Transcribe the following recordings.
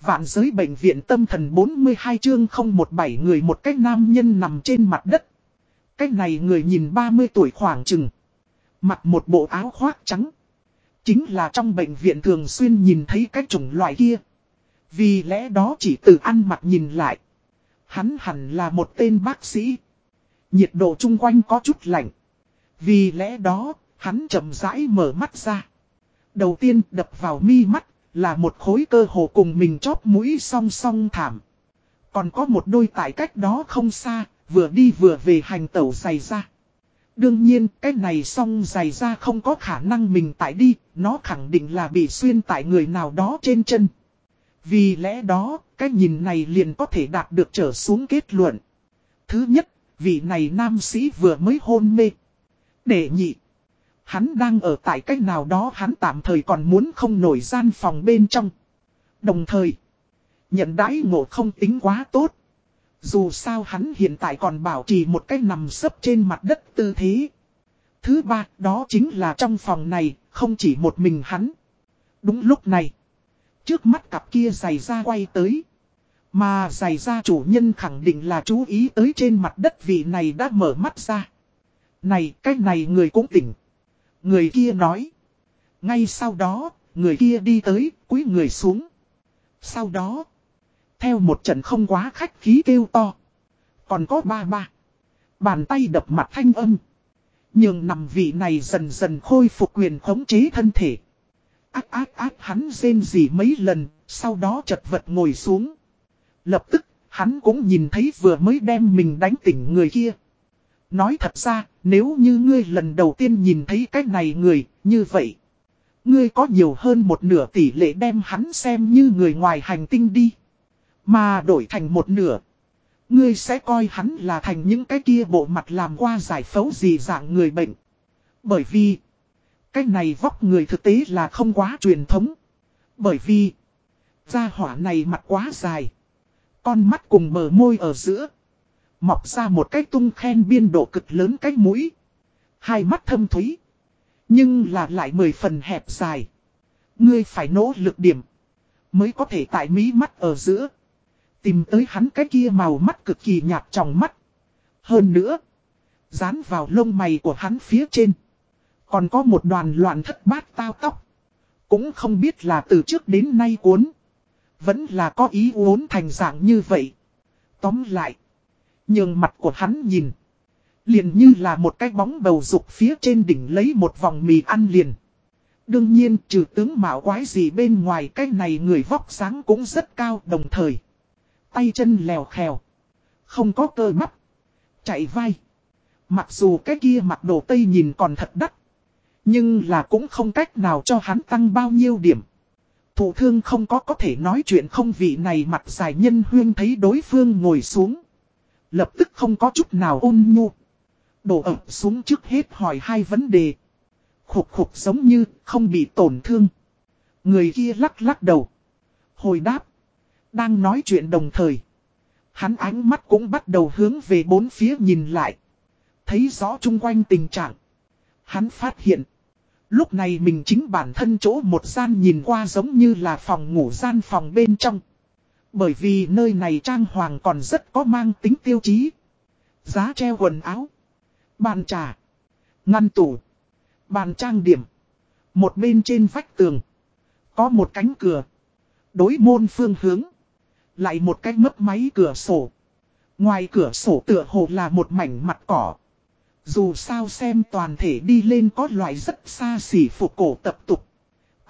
Vạn giới bệnh viện tâm thần 42 chương 017 người một cách nam nhân nằm trên mặt đất. Cách này người nhìn 30 tuổi khoảng chừng. Mặc một bộ áo khoác trắng. Chính là trong bệnh viện thường xuyên nhìn thấy cái chủng loại kia. Vì lẽ đó chỉ từ ăn mặc nhìn lại. Hắn hẳn là một tên bác sĩ. Nhiệt độ chung quanh có chút lạnh. Vì lẽ đó, hắn chậm rãi mở mắt ra. Đầu tiên đập vào mi mắt là một khối cơ hồ cùng mình chóp mũi song song thảm. Còn có một đôi tại cách đó không xa, vừa đi vừa về hành tẩu giày ra. Đương nhiên, cái này song giày ra không có khả năng mình tại đi, nó khẳng định là bị xuyên tại người nào đó trên chân. Vì lẽ đó, cái nhìn này liền có thể đạt được trở xuống kết luận. Thứ nhất, vị này nam sĩ vừa mới hôn mê. Để nhị, hắn đang ở tại cách nào đó hắn tạm thời còn muốn không nổi gian phòng bên trong. Đồng thời, nhận đãi ngộ không tính quá tốt. Dù sao hắn hiện tại còn bảo trì một cái nằm sấp trên mặt đất tư thế. Thứ ba, đó chính là trong phòng này, không chỉ một mình hắn. Đúng lúc này, trước mắt cặp kia giày ra quay tới. Mà giày ra chủ nhân khẳng định là chú ý tới trên mặt đất vị này đã mở mắt ra. Này, cái này người cũng tỉnh. Người kia nói. Ngay sau đó, người kia đi tới, cúi người xuống. Sau đó, theo một trận không quá khách khí kêu to. Còn có ba ba. Bàn tay đập mặt thanh âm. Nhưng nằm vị này dần dần khôi phục quyền khống chế thân thể. Ác ác ác hắn rên gì mấy lần, sau đó chật vật ngồi xuống. Lập tức, hắn cũng nhìn thấy vừa mới đem mình đánh tỉnh người kia. Nói thật ra, nếu như ngươi lần đầu tiên nhìn thấy cái này người, như vậy. Ngươi có nhiều hơn một nửa tỷ lệ đem hắn xem như người ngoài hành tinh đi. Mà đổi thành một nửa. Ngươi sẽ coi hắn là thành những cái kia bộ mặt làm qua giải phẫu gì dạng người bệnh. Bởi vì, cái này vóc người thực tế là không quá truyền thống. Bởi vì, da hỏa này mặt quá dài. Con mắt cùng bờ môi ở giữa. Mọc ra một cái tung khen biên độ cực lớn cái mũi. Hai mắt thâm thúy. Nhưng là lại mười phần hẹp dài. Ngươi phải nỗ lực điểm. Mới có thể tại mí mắt ở giữa. Tìm tới hắn cái kia màu mắt cực kỳ nhạt trong mắt. Hơn nữa. Dán vào lông mày của hắn phía trên. Còn có một đoàn loạn thất bát tao tóc. Cũng không biết là từ trước đến nay cuốn. Vẫn là có ý uốn thành dạng như vậy. Tóm lại. Nhưng mặt của hắn nhìn. Liền như là một cái bóng bầu dục phía trên đỉnh lấy một vòng mì ăn liền. Đương nhiên, trừ tướng mạo quái gì bên ngoài, cái này người vóc sáng cũng rất cao, đồng thời. Tay chân lèo khèo. Không có cơ mắt Chạy vai. Mặc dù cái kia mặt đồ tây nhìn còn thật đắt. Nhưng là cũng không cách nào cho hắn tăng bao nhiêu điểm. Thủ thương không có có thể nói chuyện không, vị này mặt dài nhân huyên thấy đối phương ngồi xuống. Lập tức không có chút nào ôn nhu. Đổ ẩm xuống trước hết hỏi hai vấn đề. Khục khục giống như không bị tổn thương. Người kia lắc lắc đầu. Hồi đáp. Đang nói chuyện đồng thời. Hắn ánh mắt cũng bắt đầu hướng về bốn phía nhìn lại. Thấy rõ chung quanh tình trạng. Hắn phát hiện. Lúc này mình chính bản thân chỗ một gian nhìn qua giống như là phòng ngủ gian phòng bên trong. Bởi vì nơi này trang hoàng còn rất có mang tính tiêu chí. Giá treo quần áo. Bàn trà. Ngăn tủ. Bàn trang điểm. Một bên trên vách tường. Có một cánh cửa. Đối môn phương hướng. Lại một cái mấp máy cửa sổ. Ngoài cửa sổ tựa hồ là một mảnh mặt cỏ. Dù sao xem toàn thể đi lên có loại rất xa xỉ phục cổ tập tục.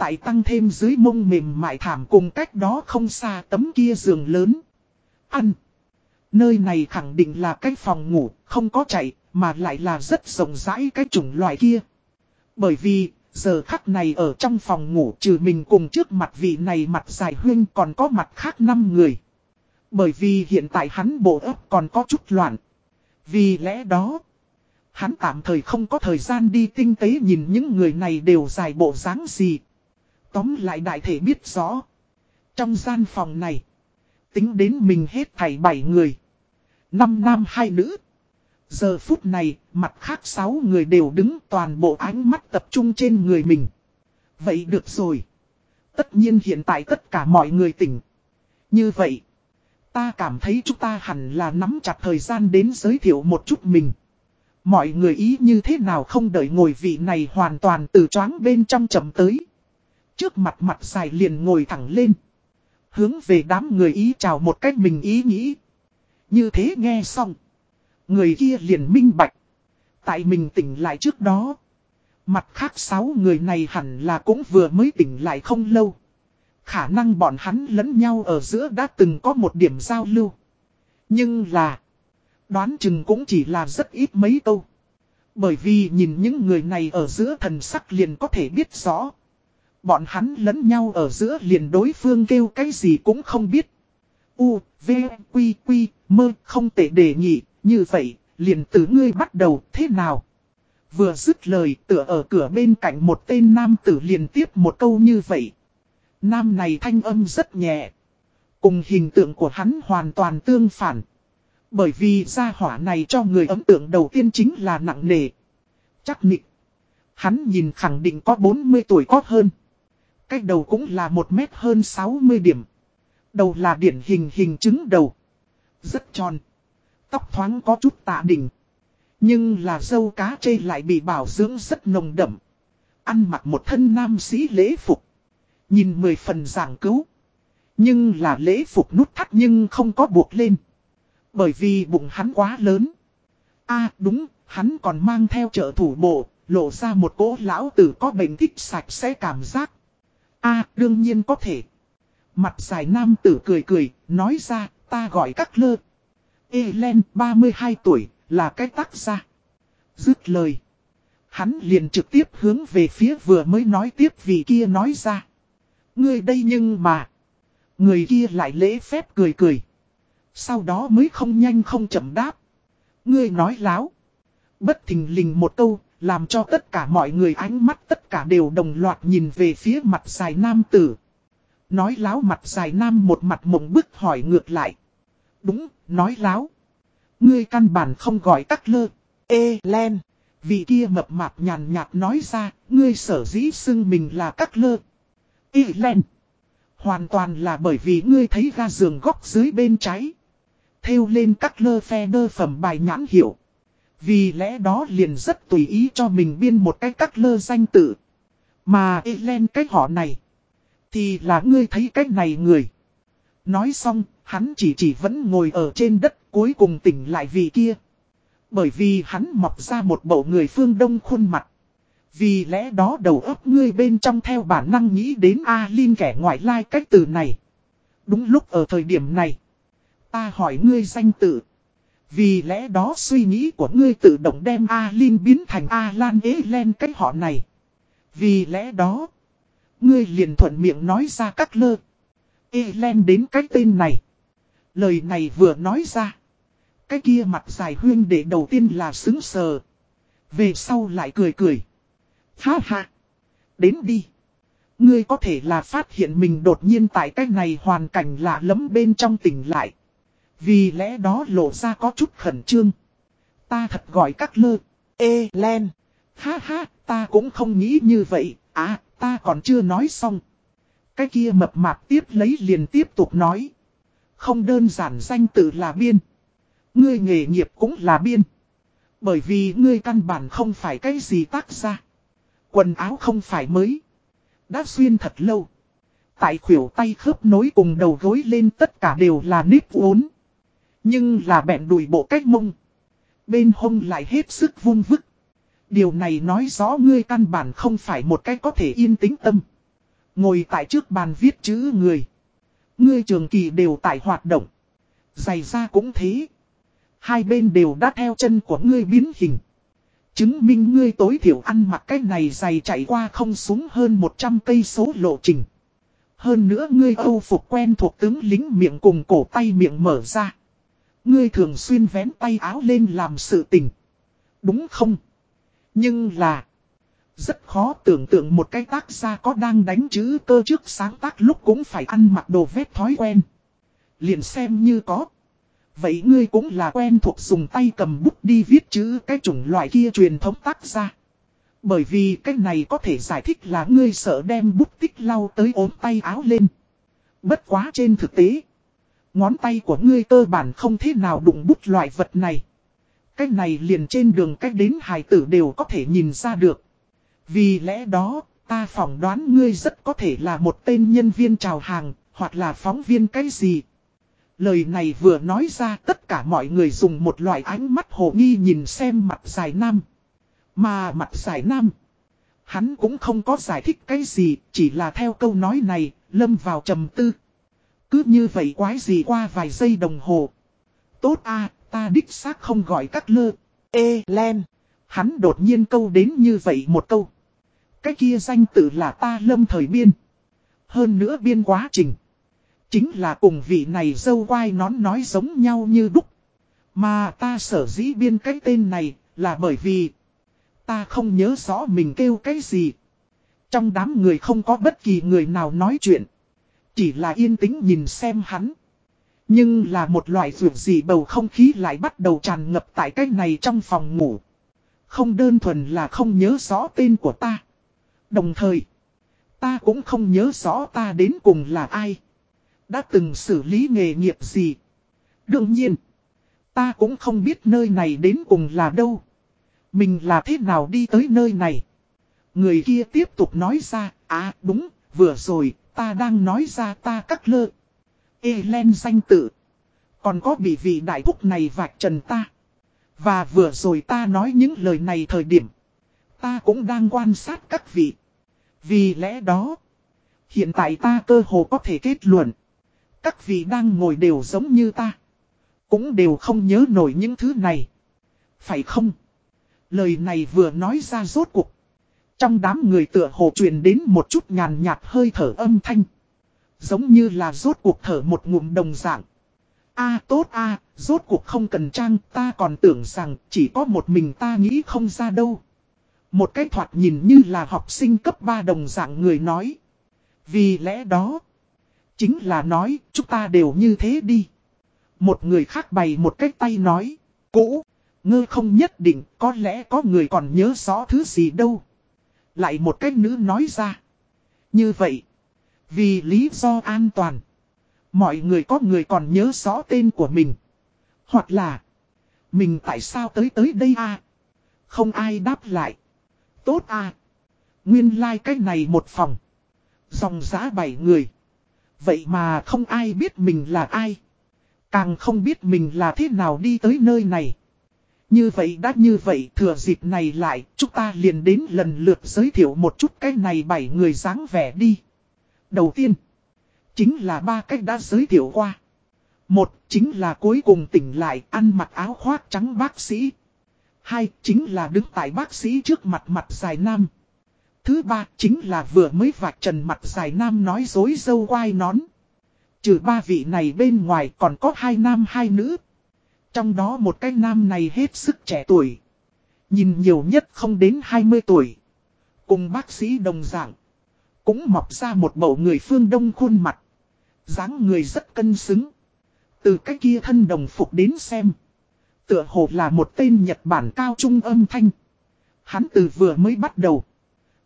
Tại tăng thêm dưới mông mềm mại thảm cùng cách đó không xa tấm kia giường lớn. Ăn. Nơi này khẳng định là cái phòng ngủ, không có chạy, mà lại là rất rộng rãi cái chủng loại kia. Bởi vì, giờ khắc này ở trong phòng ngủ trừ mình cùng trước mặt vị này mặt dài huyên còn có mặt khác 5 người. Bởi vì hiện tại hắn bộ ấp còn có chút loạn. Vì lẽ đó, hắn tạm thời không có thời gian đi tinh tế nhìn những người này đều dài bộ dáng gì. Tóm lại đại thể biết rõ. Trong gian phòng này, tính đến mình hết thảy 7 người. 5 nam 2 nữ. Giờ phút này, mặt khác 6 người đều đứng toàn bộ ánh mắt tập trung trên người mình. Vậy được rồi. Tất nhiên hiện tại tất cả mọi người tỉnh. Như vậy, ta cảm thấy chúng ta hẳn là nắm chặt thời gian đến giới thiệu một chút mình. Mọi người ý như thế nào không đợi ngồi vị này hoàn toàn từ choáng bên trong chậm tới. Trước mặt mặt dài liền ngồi thẳng lên. Hướng về đám người ý chào một cách mình ý nghĩ. Như thế nghe xong. Người kia liền minh bạch. Tại mình tỉnh lại trước đó. Mặt khác sáu người này hẳn là cũng vừa mới tỉnh lại không lâu. Khả năng bọn hắn lẫn nhau ở giữa đã từng có một điểm giao lưu. Nhưng là. Đoán chừng cũng chỉ là rất ít mấy câu. Bởi vì nhìn những người này ở giữa thần sắc liền có thể biết rõ. Bọn hắn lẫn nhau ở giữa liền đối phương kêu cái gì cũng không biết. U, V, Quy, Quy, mơ không tệ đề nghị, như vậy, liền từ ngươi bắt đầu thế nào? Vừa dứt lời tựa ở cửa bên cạnh một tên nam tử liền tiếp một câu như vậy. Nam này thanh âm rất nhẹ. Cùng hình tượng của hắn hoàn toàn tương phản. Bởi vì gia hỏa này cho người ấn tượng đầu tiên chính là nặng nề. Chắc nịch. Hắn nhìn khẳng định có 40 tuổi có hơn. Cách đầu cũng là một mét hơn 60 điểm. Đầu là điển hình hình trứng đầu. Rất tròn. Tóc thoáng có chút tạ đỉnh. Nhưng là dâu cá chê lại bị bảo dưỡng rất nồng đậm. Ăn mặc một thân nam sĩ lễ phục. Nhìn mười phần giảng cứu. Nhưng là lễ phục nút thắt nhưng không có buộc lên. Bởi vì bụng hắn quá lớn. a đúng, hắn còn mang theo trợ thủ bộ, lộ ra một cỗ lão tử có bệnh thích sạch sẽ cảm giác a đương nhiên có thể. Mặt dài nam tử cười cười, nói ra, ta gọi các lơ. Ê 32 tuổi, là cái tác gia. Dứt lời. Hắn liền trực tiếp hướng về phía vừa mới nói tiếp vì kia nói ra. Ngươi đây nhưng mà. Người kia lại lễ phép cười cười. Sau đó mới không nhanh không chậm đáp. Ngươi nói láo. Bất thình lình một câu, làm cho tất cả mọi người ánh mắt tất cả đều đồng loạt nhìn về phía mặt dài nam tử. Nói láo mặt dài nam một mặt mộng bức hỏi ngược lại. Đúng, nói láo. Ngươi căn bản không gọi tắc lơ. Ê, len. Vị kia mập mạp nhàn nhạt nói ra, ngươi sở dĩ xưng mình là các lơ. Ê, len. Hoàn toàn là bởi vì ngươi thấy ga giường góc dưới bên trái. Theo lên các lơ phe đơ phẩm bài nhãn hiệu. Vì lẽ đó liền rất tùy ý cho mình biên một cái các lơ danh tự. Mà ê lên cái họ này. Thì là ngươi thấy cái này người. Nói xong, hắn chỉ chỉ vẫn ngồi ở trên đất cuối cùng tỉnh lại vì kia. Bởi vì hắn mọc ra một bộ người phương đông khuôn mặt. Vì lẽ đó đầu óc ngươi bên trong theo bản năng nghĩ đến a lin kẻ ngoại lai cách từ này. Đúng lúc ở thời điểm này. Ta hỏi ngươi danh tự. Vì lẽ đó suy nghĩ của ngươi tự động đem A-Lin biến thành A Lan Ế Len cách họ này. Vì lẽ đó. Ngươi liền thuận miệng nói ra các lơ. Ế Len đến cái tên này. Lời này vừa nói ra. Cái kia mặt dài huyên để đầu tiên là xứng sờ. Về sau lại cười cười. Ha ha. Đến đi. Ngươi có thể là phát hiện mình đột nhiên tại cái này hoàn cảnh lạ lắm bên trong tỉnh lại. Vì lẽ đó lộ ra có chút khẩn trương. Ta thật gọi các lơ. Ê len. Ha ha, ta cũng không nghĩ như vậy. À, ta còn chưa nói xong. Cái kia mập mạp tiếp lấy liền tiếp tục nói. Không đơn giản danh tự là biên. Ngươi nghề nghiệp cũng là biên. Bởi vì ngươi căn bản không phải cái gì tác ra. Quần áo không phải mới. Đã xuyên thật lâu. Tại khuỷu tay khớp nối cùng đầu gối lên tất cả đều là nếp uốn. Nhưng là bẹn đùi bộ cách mông. Bên hông lại hết sức vung vức. Điều này nói rõ ngươi căn bản không phải một cái có thể yên tĩnh tâm. Ngồi tại trước bàn viết chữ người. Ngươi trường kỳ đều tại hoạt động. Giày ra cũng thế. Hai bên đều đã theo chân của ngươi biến hình. Chứng minh ngươi tối thiểu ăn mặc cái này giày chạy qua không xuống hơn 100 cây số lộ trình. Hơn nữa ngươi âu phục quen thuộc tướng lính miệng cùng cổ tay miệng mở ra. Ngươi thường xuyên vén tay áo lên làm sự tình. Đúng không? Nhưng là... Rất khó tưởng tượng một cái tác gia có đang đánh chữ cơ trước sáng tác lúc cũng phải ăn mặc đồ vết thói quen. Liền xem như có. Vậy ngươi cũng là quen thuộc dùng tay cầm bút đi viết chữ cái chủng loại kia truyền thống tác gia. Bởi vì cái này có thể giải thích là ngươi sợ đem bút tích lau tới ốm tay áo lên. Bất quá trên thực tế. Ngón tay của ngươi cơ bản không thế nào đụng bút loại vật này. Cái này liền trên đường cách đến hài tử đều có thể nhìn ra được. Vì lẽ đó, ta phỏng đoán ngươi rất có thể là một tên nhân viên chào hàng, hoặc là phóng viên cái gì. Lời này vừa nói ra tất cả mọi người dùng một loại ánh mắt hồ nghi nhìn xem mặt dài nam. Mà mặt dài nam, hắn cũng không có giải thích cái gì, chỉ là theo câu nói này, lâm vào trầm tư. Cứ như vậy quái gì qua vài giây đồng hồ. Tốt a ta đích xác không gọi các lơ. Ê, len. Hắn đột nhiên câu đến như vậy một câu. Cái kia danh tự là ta lâm thời biên. Hơn nữa biên quá trình. Chính là cùng vị này dâu quai nón nói giống nhau như đúc. Mà ta sở dĩ biên cái tên này là bởi vì ta không nhớ rõ mình kêu cái gì. Trong đám người không có bất kỳ người nào nói chuyện. Chỉ là yên tĩnh nhìn xem hắn. Nhưng là một loại vượt gì bầu không khí lại bắt đầu tràn ngập tại cái này trong phòng ngủ. Không đơn thuần là không nhớ rõ tên của ta. Đồng thời, ta cũng không nhớ rõ ta đến cùng là ai. Đã từng xử lý nghề nghiệp gì. Đương nhiên, ta cũng không biết nơi này đến cùng là đâu. Mình là thế nào đi tới nơi này. Người kia tiếp tục nói ra, à đúng, vừa rồi, ta đang nói ra ta cắt lơ. Ê, len danh tự. Còn có bị vị đại thúc này vạch trần ta. Và vừa rồi ta nói những lời này thời điểm. Ta cũng đang quan sát các vị. Vì lẽ đó. Hiện tại ta cơ hồ có thể kết luận. Các vị đang ngồi đều giống như ta. Cũng đều không nhớ nổi những thứ này. Phải không? Lời này vừa nói ra rốt cuộc. Trong đám người tựa hồ truyền đến một chút nhàn nhạt hơi thở âm thanh. Giống như là rốt cuộc thở một ngụm đồng dạng. a tốt a rốt cuộc không cần trang ta còn tưởng rằng chỉ có một mình ta nghĩ không ra đâu. Một cái thoạt nhìn như là học sinh cấp 3 đồng dạng người nói. Vì lẽ đó, chính là nói chúng ta đều như thế đi. Một người khác bày một cái tay nói, cũ, ngơ không nhất định có lẽ có người còn nhớ rõ thứ gì đâu. Lại một cách nữ nói ra. Như vậy, vì lý do an toàn, mọi người có người còn nhớ rõ tên của mình. Hoặc là, mình tại sao tới tới đây à? Không ai đáp lại. Tốt à? Nguyên lai like cái này một phòng. Dòng giá bảy người. Vậy mà không ai biết mình là ai. Càng không biết mình là thế nào đi tới nơi này. Như vậy đã như vậy thừa dịp này lại chúng ta liền đến lần lượt giới thiệu một chút cái này bảy người dáng vẻ đi. Đầu tiên, chính là ba cách đã giới thiệu qua. Một, chính là cuối cùng tỉnh lại ăn mặc áo khoác trắng bác sĩ. Hai, chính là đứng tại bác sĩ trước mặt mặt dài nam. Thứ ba, chính là vừa mới vạch trần mặt dài nam nói dối dâu quai nón. Trừ ba vị này bên ngoài còn có hai nam hai nữ. Trong đó một cái nam này hết sức trẻ tuổi. Nhìn nhiều nhất không đến 20 tuổi. Cùng bác sĩ đồng dạng. Cũng mọc ra một bầu người phương đông khuôn mặt. dáng người rất cân xứng. Từ cái kia thân đồng phục đến xem. Tựa hồ là một tên Nhật Bản cao trung âm thanh. Hắn từ vừa mới bắt đầu.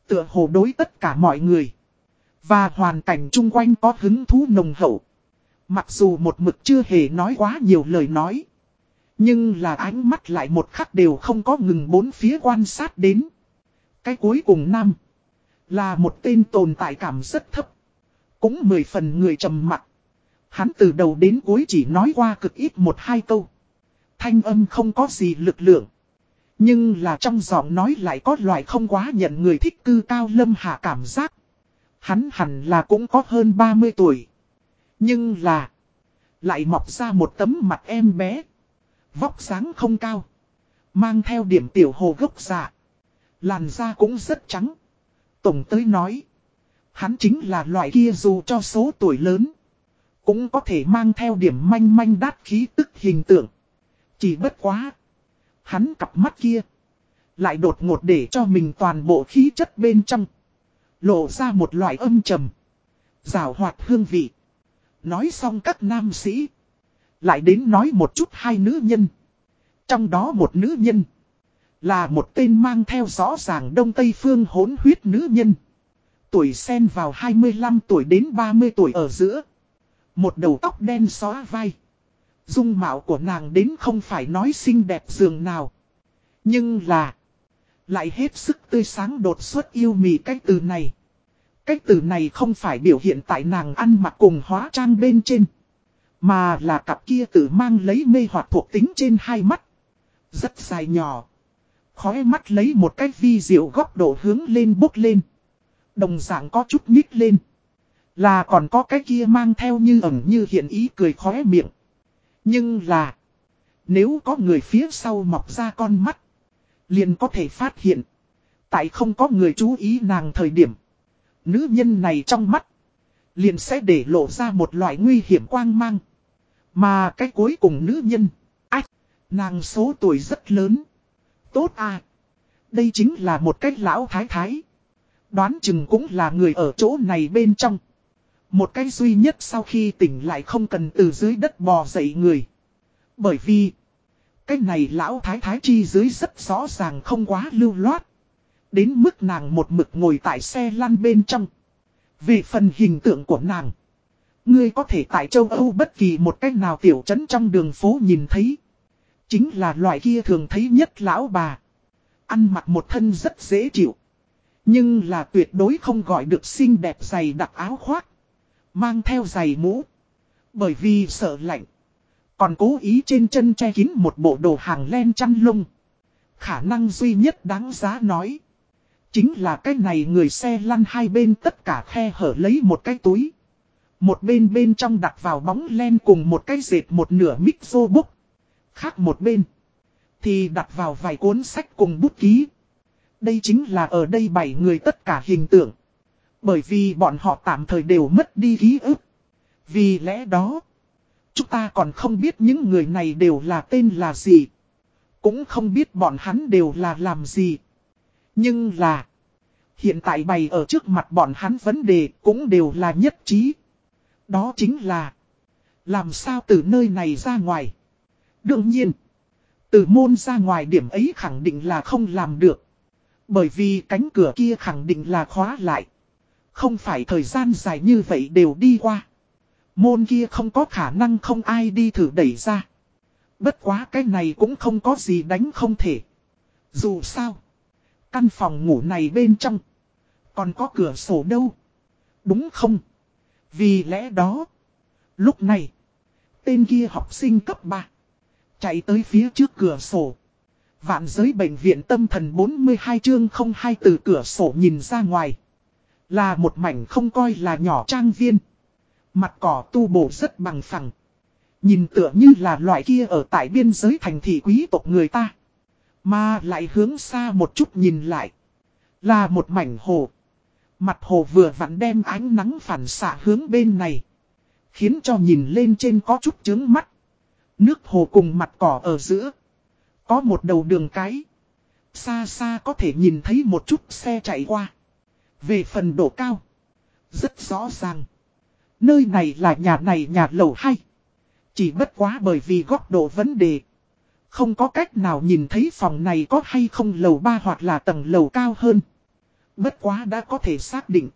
Tựa hồ đối tất cả mọi người. Và hoàn cảnh chung quanh có hứng thú nồng hậu. Mặc dù một mực chưa hề nói quá nhiều lời nói. Nhưng là ánh mắt lại một khắc đều không có ngừng bốn phía quan sát đến. Cái cuối cùng năm. Là một tên tồn tại cảm rất thấp. Cũng mười phần người trầm mặc. Hắn từ đầu đến cuối chỉ nói qua cực ít một hai câu. Thanh âm không có gì lực lượng. Nhưng là trong giọng nói lại có loại không quá nhận người thích cư cao lâm hạ cảm giác. Hắn hẳn là cũng có hơn 30 tuổi. Nhưng là. Lại mọc ra một tấm mặt em bé. Vóc dáng không cao. Mang theo điểm tiểu hồ gốc dạ. Làn da cũng rất trắng. Tổng tới nói. Hắn chính là loại kia dù cho số tuổi lớn. Cũng có thể mang theo điểm manh manh đát khí tức hình tượng. Chỉ bất quá. Hắn cặp mắt kia. Lại đột ngột để cho mình toàn bộ khí chất bên trong. Lộ ra một loại âm trầm. Rào hoạt hương vị. Nói xong các nam sĩ. Lại đến nói một chút hai nữ nhân. Trong đó một nữ nhân. Là một tên mang theo rõ ràng đông tây phương hỗn huyết nữ nhân. Tuổi sen vào 25 tuổi đến 30 tuổi ở giữa. Một đầu tóc đen xóa vai. Dung mạo của nàng đến không phải nói xinh đẹp dường nào. Nhưng là. Lại hết sức tươi sáng đột xuất yêu mì cái từ này. Cái từ này không phải biểu hiện tại nàng ăn mặc cùng hóa trang bên trên. Mà là cặp kia tự mang lấy mê hoặc thuộc tính trên hai mắt. Rất dài nhỏ. Khói mắt lấy một cái vi diệu góc độ hướng lên bốc lên. Đồng dạng có chút nhích lên. Là còn có cái kia mang theo như ẩn như hiện ý cười khóe miệng. Nhưng là. Nếu có người phía sau mọc ra con mắt. Liền có thể phát hiện. Tại không có người chú ý nàng thời điểm. Nữ nhân này trong mắt. Liền sẽ để lộ ra một loại nguy hiểm quang mang. Mà cái cuối cùng nữ nhân. Ách. Nàng số tuổi rất lớn. Tốt à. Đây chính là một cách lão thái thái. Đoán chừng cũng là người ở chỗ này bên trong. Một cái duy nhất sau khi tỉnh lại không cần từ dưới đất bò dậy người. Bởi vì, cái này lão thái thái chi dưới rất rõ ràng không quá lưu loát. Đến mức nàng một mực ngồi tại xe lăn bên trong. Về phần hình tượng của nàng, ngươi có thể tại châu Âu bất kỳ một cách nào tiểu trấn trong đường phố nhìn thấy. Chính là loại kia thường thấy nhất lão bà. Ăn mặc một thân rất dễ chịu. Nhưng là tuyệt đối không gọi được xinh đẹp giày đặc áo khoác. Mang theo giày mũ. Bởi vì sợ lạnh. Còn cố ý trên chân che kín một bộ đồ hàng len chăn lông. Khả năng duy nhất đáng giá nói. Chính là cái này người xe lăn hai bên tất cả khe hở lấy một cái túi. Một bên bên trong đặt vào bóng len cùng một cái dệt một nửa mic vô búc. Khác một bên. Thì đặt vào vài cuốn sách cùng bút ký. Đây chính là ở đây bảy người tất cả hình tượng. Bởi vì bọn họ tạm thời đều mất đi ký ức. Vì lẽ đó, chúng ta còn không biết những người này đều là tên là gì. Cũng không biết bọn hắn đều là làm gì. Nhưng là, hiện tại bày ở trước mặt bọn hắn vấn đề cũng đều là nhất trí. Đó chính là, làm sao từ nơi này ra ngoài. Đương nhiên, từ môn ra ngoài điểm ấy khẳng định là không làm được. Bởi vì cánh cửa kia khẳng định là khóa lại. Không phải thời gian dài như vậy đều đi qua. Môn kia không có khả năng không ai đi thử đẩy ra. Bất quá cái này cũng không có gì đánh không thể. Dù sao. Căn phòng ngủ này bên trong. Còn có cửa sổ đâu. Đúng không? Vì lẽ đó. Lúc này. Tên kia học sinh cấp 3. Chạy tới phía trước cửa sổ. Vạn giới bệnh viện tâm thần 42 chương không hai từ cửa sổ nhìn ra ngoài. Là một mảnh không coi là nhỏ trang viên. Mặt cỏ tu bổ rất bằng phẳng. Nhìn tựa như là loại kia ở tại biên giới thành thị quý tộc người ta. Mà lại hướng xa một chút nhìn lại. Là một mảnh hồ. Mặt hồ vừa vặn đem ánh nắng phản xạ hướng bên này. Khiến cho nhìn lên trên có chút chướng mắt. Nước hồ cùng mặt cỏ ở giữa. Có một đầu đường cái. Xa xa có thể nhìn thấy một chút xe chạy qua. Về phần độ cao. Rất rõ ràng. Nơi này là nhà này nhà lầu hay, Chỉ bất quá bởi vì góc độ vấn đề. Không có cách nào nhìn thấy phòng này có hay không lầu 3 hoặc là tầng lầu cao hơn. Bất quá đã có thể xác định.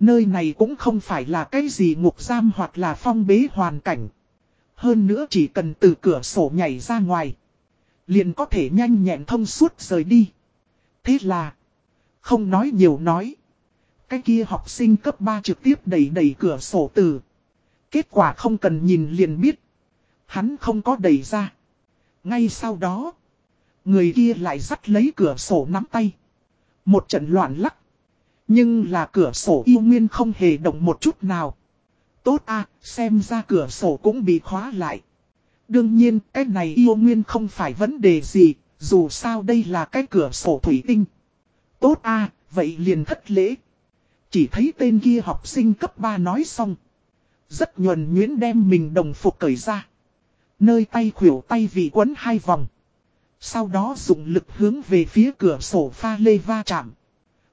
Nơi này cũng không phải là cái gì ngục giam hoặc là phong bế hoàn cảnh. Hơn nữa chỉ cần từ cửa sổ nhảy ra ngoài. Liền có thể nhanh nhẹn thông suốt rời đi. Thế là. Không nói nhiều nói. Cái kia học sinh cấp 3 trực tiếp đẩy đẩy cửa sổ từ. Kết quả không cần nhìn liền biết. Hắn không có đẩy ra. Ngay sau đó. Người kia lại dắt lấy cửa sổ nắm tay. Một trận loạn lắc. Nhưng là cửa sổ yêu nguyên không hề động một chút nào. Tốt à, xem ra cửa sổ cũng bị khóa lại. Đương nhiên, cái này yêu nguyên không phải vấn đề gì, dù sao đây là cái cửa sổ thủy tinh. Tốt à, vậy liền thất lễ. Chỉ thấy tên kia học sinh cấp 3 nói xong. Rất nhuần nhuyễn đem mình đồng phục cởi ra. Nơi tay khủyểu tay vì quấn hai vòng. Sau đó dùng lực hướng về phía cửa sổ pha lê va chạm.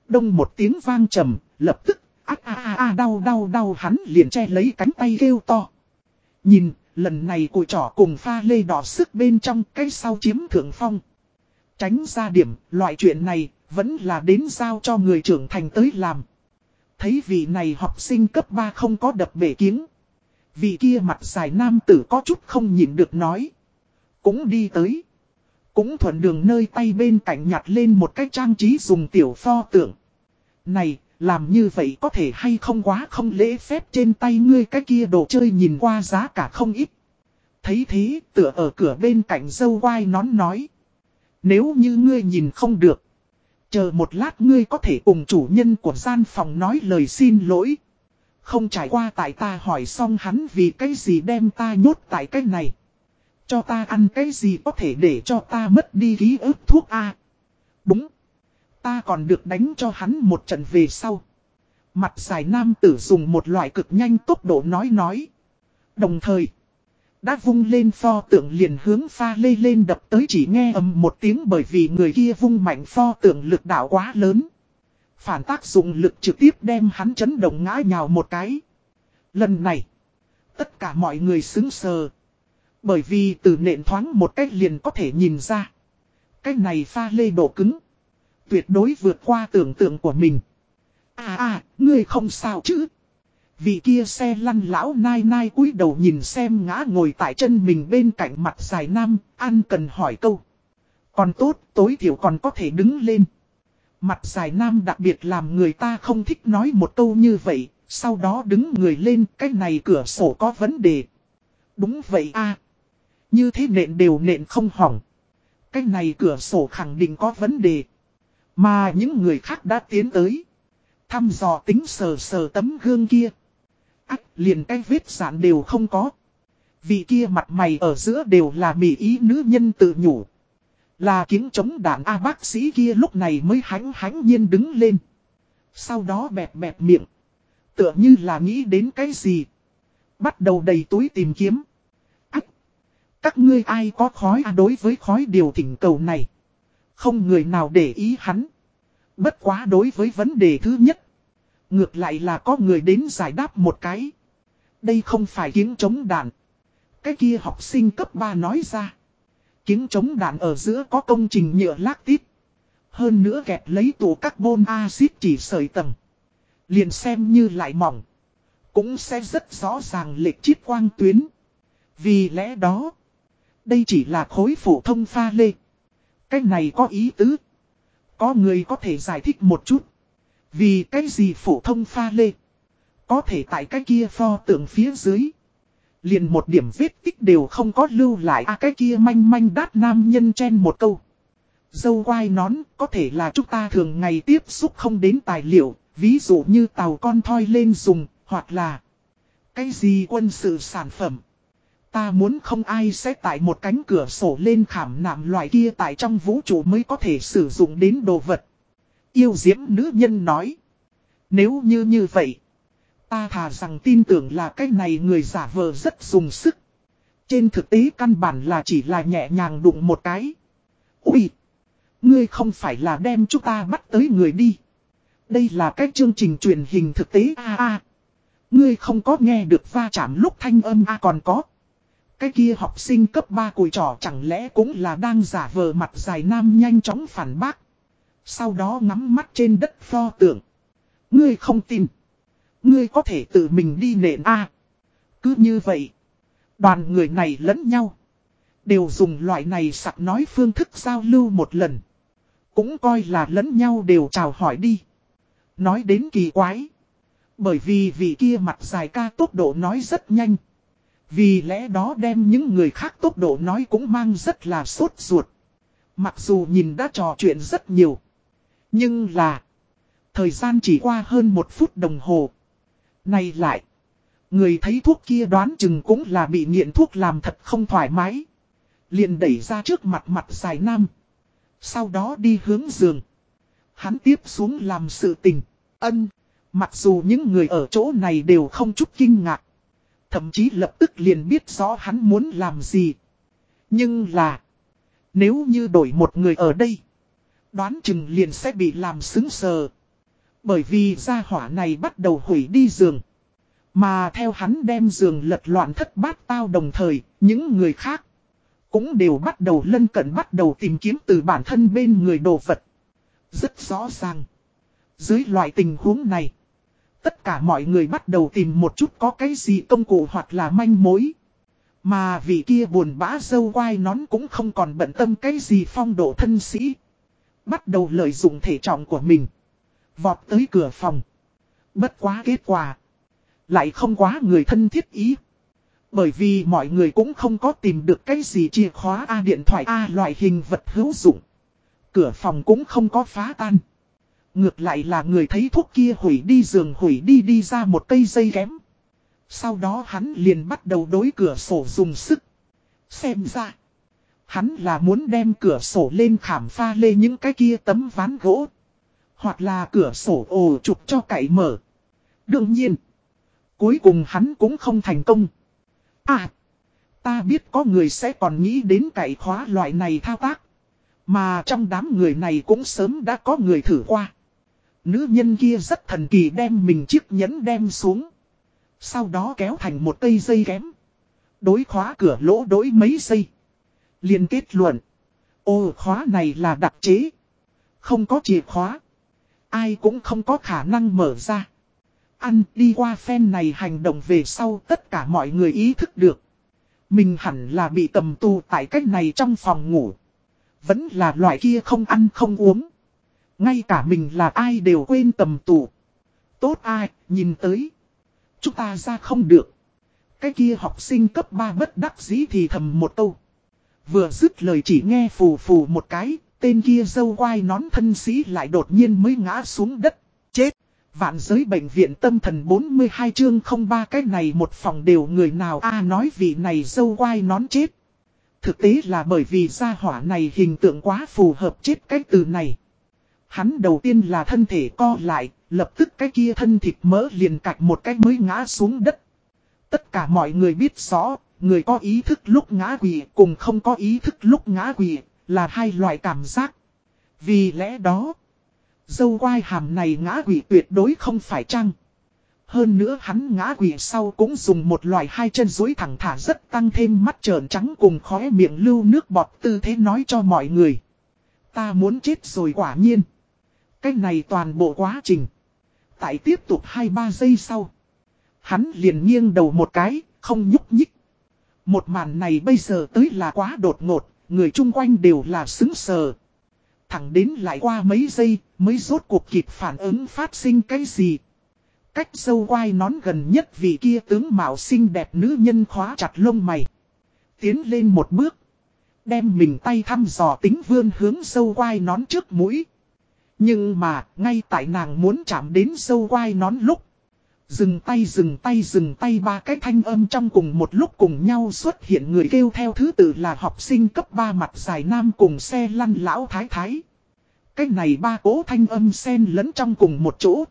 Đông một tiếng vang trầm, lập tức, a a a á đau đau đau hắn liền che lấy cánh tay kêu to. Nhìn, lần này cùi trỏ cùng pha lê đỏ sức bên trong cái sau chiếm thượng phong. Tránh ra điểm, loại chuyện này, vẫn là đến giao cho người trưởng thành tới làm. Thấy vị này học sinh cấp 3 không có đập bể kiếng. Vị kia mặt dài nam tử có chút không nhìn được nói. Cũng đi tới. Cũng thuận đường nơi tay bên cạnh nhặt lên một cái trang trí dùng tiểu pho tượng. Này, làm như vậy có thể hay không quá không lễ phép trên tay ngươi cái kia đồ chơi nhìn qua giá cả không ít. Thấy thế, tựa ở cửa bên cạnh dâu quai nón nói. Nếu như ngươi nhìn không được. Chờ một lát ngươi có thể cùng chủ nhân của gian phòng nói lời xin lỗi. Không trải qua tại ta hỏi xong hắn vì cái gì đem ta nhốt tại cái này. Cho ta ăn cái gì có thể để cho ta mất đi ký ức thuốc A. Đúng. Ta còn được đánh cho hắn một trận về sau. Mặt dài nam tử dùng một loại cực nhanh tốc độ nói nói. Đồng thời. Đã vung lên pho tượng liền hướng pha lê lên đập tới chỉ nghe ầm một tiếng bởi vì người kia vung mạnh pho tượng lực đạo quá lớn. Phản tác dụng lực trực tiếp đem hắn chấn động ngã nhào một cái. Lần này, tất cả mọi người xứng sờ. Bởi vì từ nện thoáng một cách liền có thể nhìn ra. cách này pha lê độ cứng. Tuyệt đối vượt qua tưởng tượng của mình. À à, ngươi không sao chứ. Vị kia xe lăn lão nai nai cúi đầu nhìn xem ngã ngồi tại chân mình bên cạnh mặt dài nam, ăn cần hỏi câu. Còn tốt, tối thiểu còn có thể đứng lên. Mặt dài nam đặc biệt làm người ta không thích nói một câu như vậy, sau đó đứng người lên, cái này cửa sổ có vấn đề. Đúng vậy a như thế nện đều nện không hỏng. Cái này cửa sổ khẳng định có vấn đề. Mà những người khác đã tiến tới. Thăm dò tính sờ sờ tấm gương kia. Ách, liền cái vết sản đều không có. Vị kia mặt mày ở giữa đều là mỉ ý nữ nhân tự nhủ. Là kiếng chống đạn A bác sĩ kia lúc này mới hánh hánh nhiên đứng lên. Sau đó bẹp bẹp miệng. Tựa như là nghĩ đến cái gì. Bắt đầu đầy túi tìm kiếm. Các ngươi ai có khói à đối với khói điều thỉnh cầu này. Không người nào để ý hắn. Bất quá đối với vấn đề thứ nhất. Ngược lại là có người đến giải đáp một cái. Đây không phải kiếng chống đạn. Cái kia học sinh cấp 3 nói ra. Kiếng chống đạn ở giữa có công trình nhựa lác tít. Hơn nữa kẹt lấy tủ carbon axit chỉ sợi tầng. Liền xem như lại mỏng. Cũng sẽ rất rõ ràng lệch chiết quang tuyến. Vì lẽ đó. Đây chỉ là khối phổ thông pha lê. Cái này có ý tứ. Có người có thể giải thích một chút. Vì cái gì phổ thông pha lê. Có thể tại cái kia pho tượng phía dưới. Liền một điểm vết tích đều không có lưu lại à cái kia manh manh đát nam nhân chen một câu. Dâu quai nón có thể là chúng ta thường ngày tiếp xúc không đến tài liệu, ví dụ như tàu con thoi lên dùng, hoặc là cái gì quân sự sản phẩm. Ta muốn không ai sẽ tại một cánh cửa sổ lên khảm nạm loại kia tại trong vũ trụ mới có thể sử dụng đến đồ vật. Yêu diễm nữ nhân nói. Nếu như như vậy, ta thà rằng tin tưởng là cái này người giả vờ rất dùng sức. Trên thực tế căn bản là chỉ là nhẹ nhàng đụng một cái. Úi! Ngươi không phải là đem chúng ta bắt tới người đi. Đây là cái chương trình truyền hình thực tế a a. Ngươi không có nghe được va chạm lúc thanh âm a còn có. Cái kia học sinh cấp 3 cùi trò chẳng lẽ cũng là đang giả vờ mặt dài nam nhanh chóng phản bác. Sau đó ngắm mắt trên đất pho tượng. Ngươi không tin. Ngươi có thể tự mình đi nện A. cứ như vậy. Đoàn người này lẫn nhau. Đều dùng loại này sặc nói phương thức giao lưu một lần. Cũng coi là lẫn nhau đều chào hỏi đi. Nói đến kỳ quái. Bởi vì vị kia mặt dài ca tốc độ nói rất nhanh. Vì lẽ đó đem những người khác tốc độ nói cũng mang rất là sốt ruột. Mặc dù nhìn đã trò chuyện rất nhiều. Nhưng là. Thời gian chỉ qua hơn một phút đồng hồ. Này lại. Người thấy thuốc kia đoán chừng cũng là bị nghiện thuốc làm thật không thoải mái. Liền đẩy ra trước mặt mặt dài nam. Sau đó đi hướng giường. Hắn tiếp xuống làm sự tình. Ân. Mặc dù những người ở chỗ này đều không chút kinh ngạc. Thậm chí lập tức liền biết rõ hắn muốn làm gì. Nhưng là. Nếu như đổi một người ở đây. Đoán chừng liền sẽ bị làm xứng sờ. Bởi vì gia hỏa này bắt đầu hủy đi giường. Mà theo hắn đem giường lật loạn thất bát tao đồng thời, những người khác cũng đều bắt đầu lân cận bắt đầu tìm kiếm từ bản thân bên người đồ vật. Rất rõ ràng. Dưới loại tình huống này, Tất cả mọi người bắt đầu tìm một chút có cái gì công cụ hoặc là manh mối. Mà vị kia buồn bã dâu quai nón cũng không còn bận tâm cái gì phong độ thân sĩ. Bắt đầu lợi dụng thể trọng của mình. Vọt tới cửa phòng. Bất quá kết quả. Lại không quá người thân thiết ý. Bởi vì mọi người cũng không có tìm được cái gì chìa khóa A điện thoại A loại hình vật hữu dụng. Cửa phòng cũng không có phá tan. Ngược lại là người thấy thuốc kia hủy đi giường hủy đi đi ra một cây dây kém. Sau đó hắn liền bắt đầu đối cửa sổ dùng sức. Xem ra. Hắn là muốn đem cửa sổ lên khảm pha lê những cái kia tấm ván gỗ. Hoặc là cửa sổ ồ chụp cho cậy mở. Đương nhiên. Cuối cùng hắn cũng không thành công. À. Ta biết có người sẽ còn nghĩ đến cậy khóa loại này thao tác. Mà trong đám người này cũng sớm đã có người thử qua. Nữ nhân kia rất thần kỳ đem mình chiếc nhẫn đem xuống. Sau đó kéo thành một cây dây kém. Đối khóa cửa lỗ đối mấy giây. Liên kết luận. Ô, khóa này là đặc chế. Không có chìa khóa. Ai cũng không có khả năng mở ra. Ăn đi qua phen này hành động về sau tất cả mọi người ý thức được. Mình hẳn là bị cầm tù tại cách này trong phòng ngủ. Vẫn là loại kia không ăn không uống. Ngay cả mình là ai đều quên tầm tù. Tốt ai, nhìn tới. Chúng ta ra không được. Cái kia học sinh cấp 3 bất đắc dĩ thì thầm một câu. Vừa dứt lời chỉ nghe phù phù một cái, tên kia dâu quai nón thân sĩ lại đột nhiên mới ngã xuống đất. Chết! Vạn giới bệnh viện tâm thần 42 chương 03 cái này một phòng đều người nào a nói vị này dâu quai nón chết. Thực tế là bởi vì gia hỏa này hình tượng quá phù hợp chết cái từ này. Hắn đầu tiên là thân thể co lại, lập tức cái kia thân thịt mỡ liền cạch một cái mới ngã xuống đất. Tất cả mọi người biết rõ, người có ý thức lúc ngã quỷ cùng không có ý thức lúc ngã quỷ là hai loại cảm giác. Vì lẽ đó, dâu quai hàm này ngã quỷ tuyệt đối không phải trăng. Hơn nữa hắn ngã quỷ sau cũng dùng một loại hai chân dối thẳng thả rất tăng thêm mắt trợn trắng cùng khóe miệng lưu nước bọt tư thế nói cho mọi người. Ta muốn chết rồi quả nhiên. Cái này toàn bộ quá trình. Tại tiếp tục 2-3 giây sau. Hắn liền nghiêng đầu một cái, không nhúc nhích. Một màn này bây giờ tới là quá đột ngột, người chung quanh đều là xứng sờ. Thẳng đến lại qua mấy giây, mới rốt cuộc kịp phản ứng phát sinh cái gì. Cách sâu quai nón gần nhất vì kia tướng mạo xinh đẹp nữ nhân khóa chặt lông mày. Tiến lên một bước. Đem mình tay thăm dò tính vươn hướng sâu quai nón trước mũi. Nhưng mà, ngay tại nàng muốn chạm đến sâu quai nón lúc. Dừng tay dừng tay dừng tay ba cái thanh âm trong cùng một lúc cùng nhau xuất hiện người kêu theo thứ tự là học sinh cấp 3 mặt dài nam cùng xe lăn lão thái thái. Cái này ba cố thanh âm xen lẫn trong cùng một chỗ.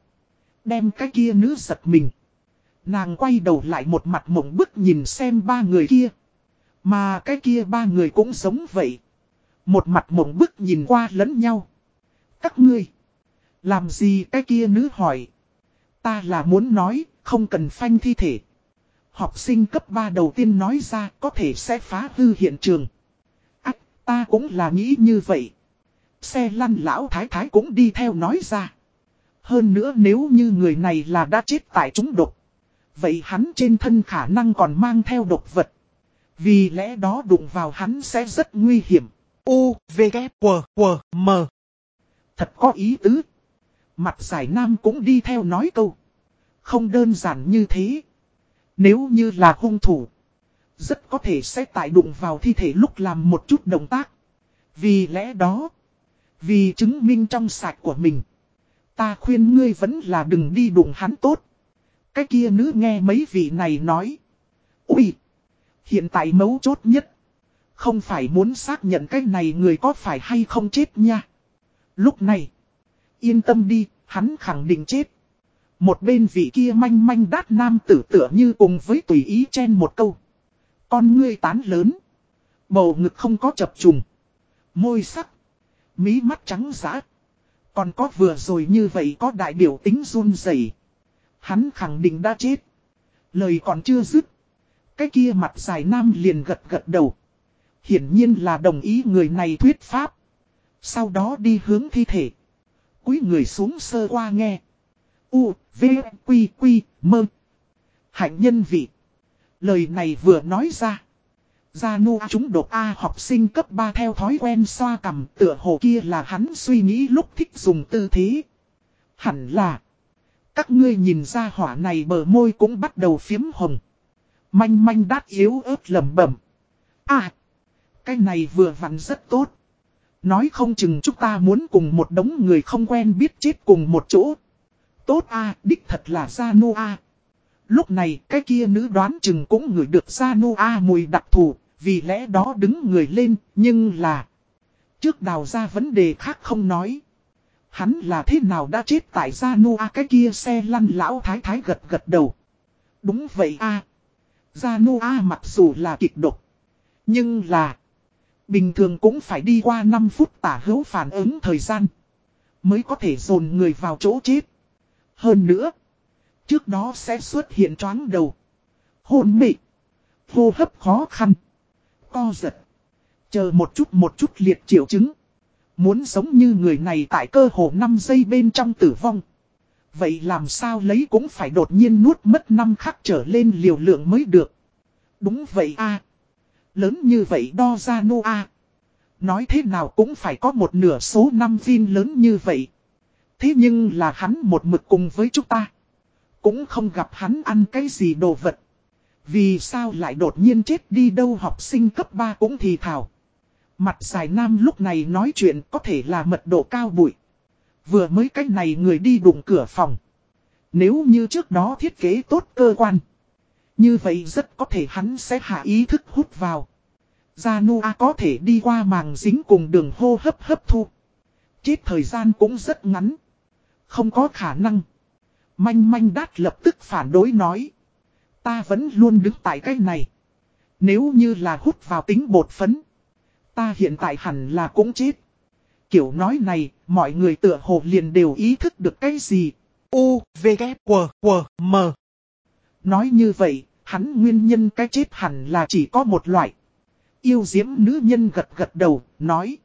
Đem cái kia nữ giật mình. Nàng quay đầu lại một mặt mộng bức nhìn xem ba người kia. Mà cái kia ba người cũng giống vậy. Một mặt mộng bức nhìn qua lẫn nhau. Các ngươi. Làm gì cái kia nữ hỏi. Ta là muốn nói, không cần phanh thi thể. Học sinh cấp 3 đầu tiên nói ra có thể sẽ phá hư hiện trường. Ách, ta cũng là nghĩ như vậy. Xe lăn lão thái thái cũng đi theo nói ra. Hơn nữa nếu như người này là đã chết tại chúng độc. Vậy hắn trên thân khả năng còn mang theo độc vật. Vì lẽ đó đụng vào hắn sẽ rất nguy hiểm. U, V, K, W, W, M. Thật có ý tứ. Mặt giải nam cũng đi theo nói câu. Không đơn giản như thế. Nếu như là hung thủ. Rất có thể sẽ tại đụng vào thi thể lúc làm một chút động tác. Vì lẽ đó. Vì chứng minh trong sạch của mình. Ta khuyên ngươi vẫn là đừng đi đụng hắn tốt. Cái kia nữ nghe mấy vị này nói. Ui! Hiện tại mấu chốt nhất. Không phải muốn xác nhận cái này người có phải hay không chết nha. Lúc này. Yên tâm đi, hắn khẳng định chết. Một bên vị kia manh manh đát nam tử tựa như cùng với tùy ý chen một câu. Con ngươi tán lớn. Bầu ngực không có chập trùng. Môi sắc. Mí mắt trắng giã. Còn có vừa rồi như vậy có đại biểu tính run rẩy Hắn khẳng định đã chết. Lời còn chưa dứt. Cái kia mặt dài nam liền gật gật đầu. Hiển nhiên là đồng ý người này thuyết pháp. Sau đó đi hướng thi thể. Cúi người xuống sơ qua nghe. U, V, Quy, Quy, Mơ. Hạnh nhân vị. Lời này vừa nói ra. Gia nu chúng đột A học sinh cấp 3 theo thói quen xoa cầm tựa hồ kia là hắn suy nghĩ lúc thích dùng tư thế. Hẳn là. Các ngươi nhìn ra hỏa này bờ môi cũng bắt đầu phiếm hồng. Manh manh đát yếu ớt lầm bẩm. À. Cái này vừa vặn rất tốt. Nói không chừng chúng ta muốn cùng một đống người không quen biết chết cùng một chỗ. Tốt a đích thật là Gia Nu A. Lúc này cái kia nữ đoán chừng cũng ngửi được Gia Nu A mùi đặc thù, vì lẽ đó đứng người lên, nhưng là... Trước đào ra vấn đề khác không nói. Hắn là thế nào đã chết tại Gia Nu A cái kia xe lăn lão thái thái gật gật đầu. Đúng vậy a Gia Nu A mặc dù là kịch độc. Nhưng là... Bình thường cũng phải đi qua 5 phút tả hữu phản ứng thời gian. Mới có thể dồn người vào chỗ chết. Hơn nữa. Trước đó sẽ xuất hiện choáng đầu. Hôn mị. Hô hấp khó khăn. Co giật. Chờ một chút một chút liệt triệu chứng. Muốn giống như người này tại cơ hồ 5 giây bên trong tử vong. Vậy làm sao lấy cũng phải đột nhiên nuốt mất năm khắc trở lên liều lượng mới được. Đúng vậy a Lớn như vậy đo ra nô a Nói thế nào cũng phải có một nửa số năm viên lớn như vậy. Thế nhưng là hắn một mực cùng với chúng ta. Cũng không gặp hắn ăn cái gì đồ vật. Vì sao lại đột nhiên chết đi đâu học sinh cấp 3 cũng thì thảo. Mặt dài nam lúc này nói chuyện có thể là mật độ cao bụi. Vừa mới cách này người đi đụng cửa phòng. Nếu như trước đó thiết kế tốt cơ quan. Như vậy rất có thể hắn sẽ hạ ý thức hút vào. Janua có thể đi qua màng dính cùng đường hô hấp hấp thu. Chết thời gian cũng rất ngắn. Không có khả năng. Manh manh đát lập tức phản đối nói. Ta vẫn luôn đứng tại cái này. Nếu như là hút vào tính bột phấn. Ta hiện tại hẳn là cũng chết. Kiểu nói này, mọi người tựa hồ liền đều ý thức được cái gì. U, V, K, W, W, M. Nói như vậy, hắn nguyên nhân cái chết hẳn là chỉ có một loại. Yêu diễm nữ nhân gật gật đầu, nói.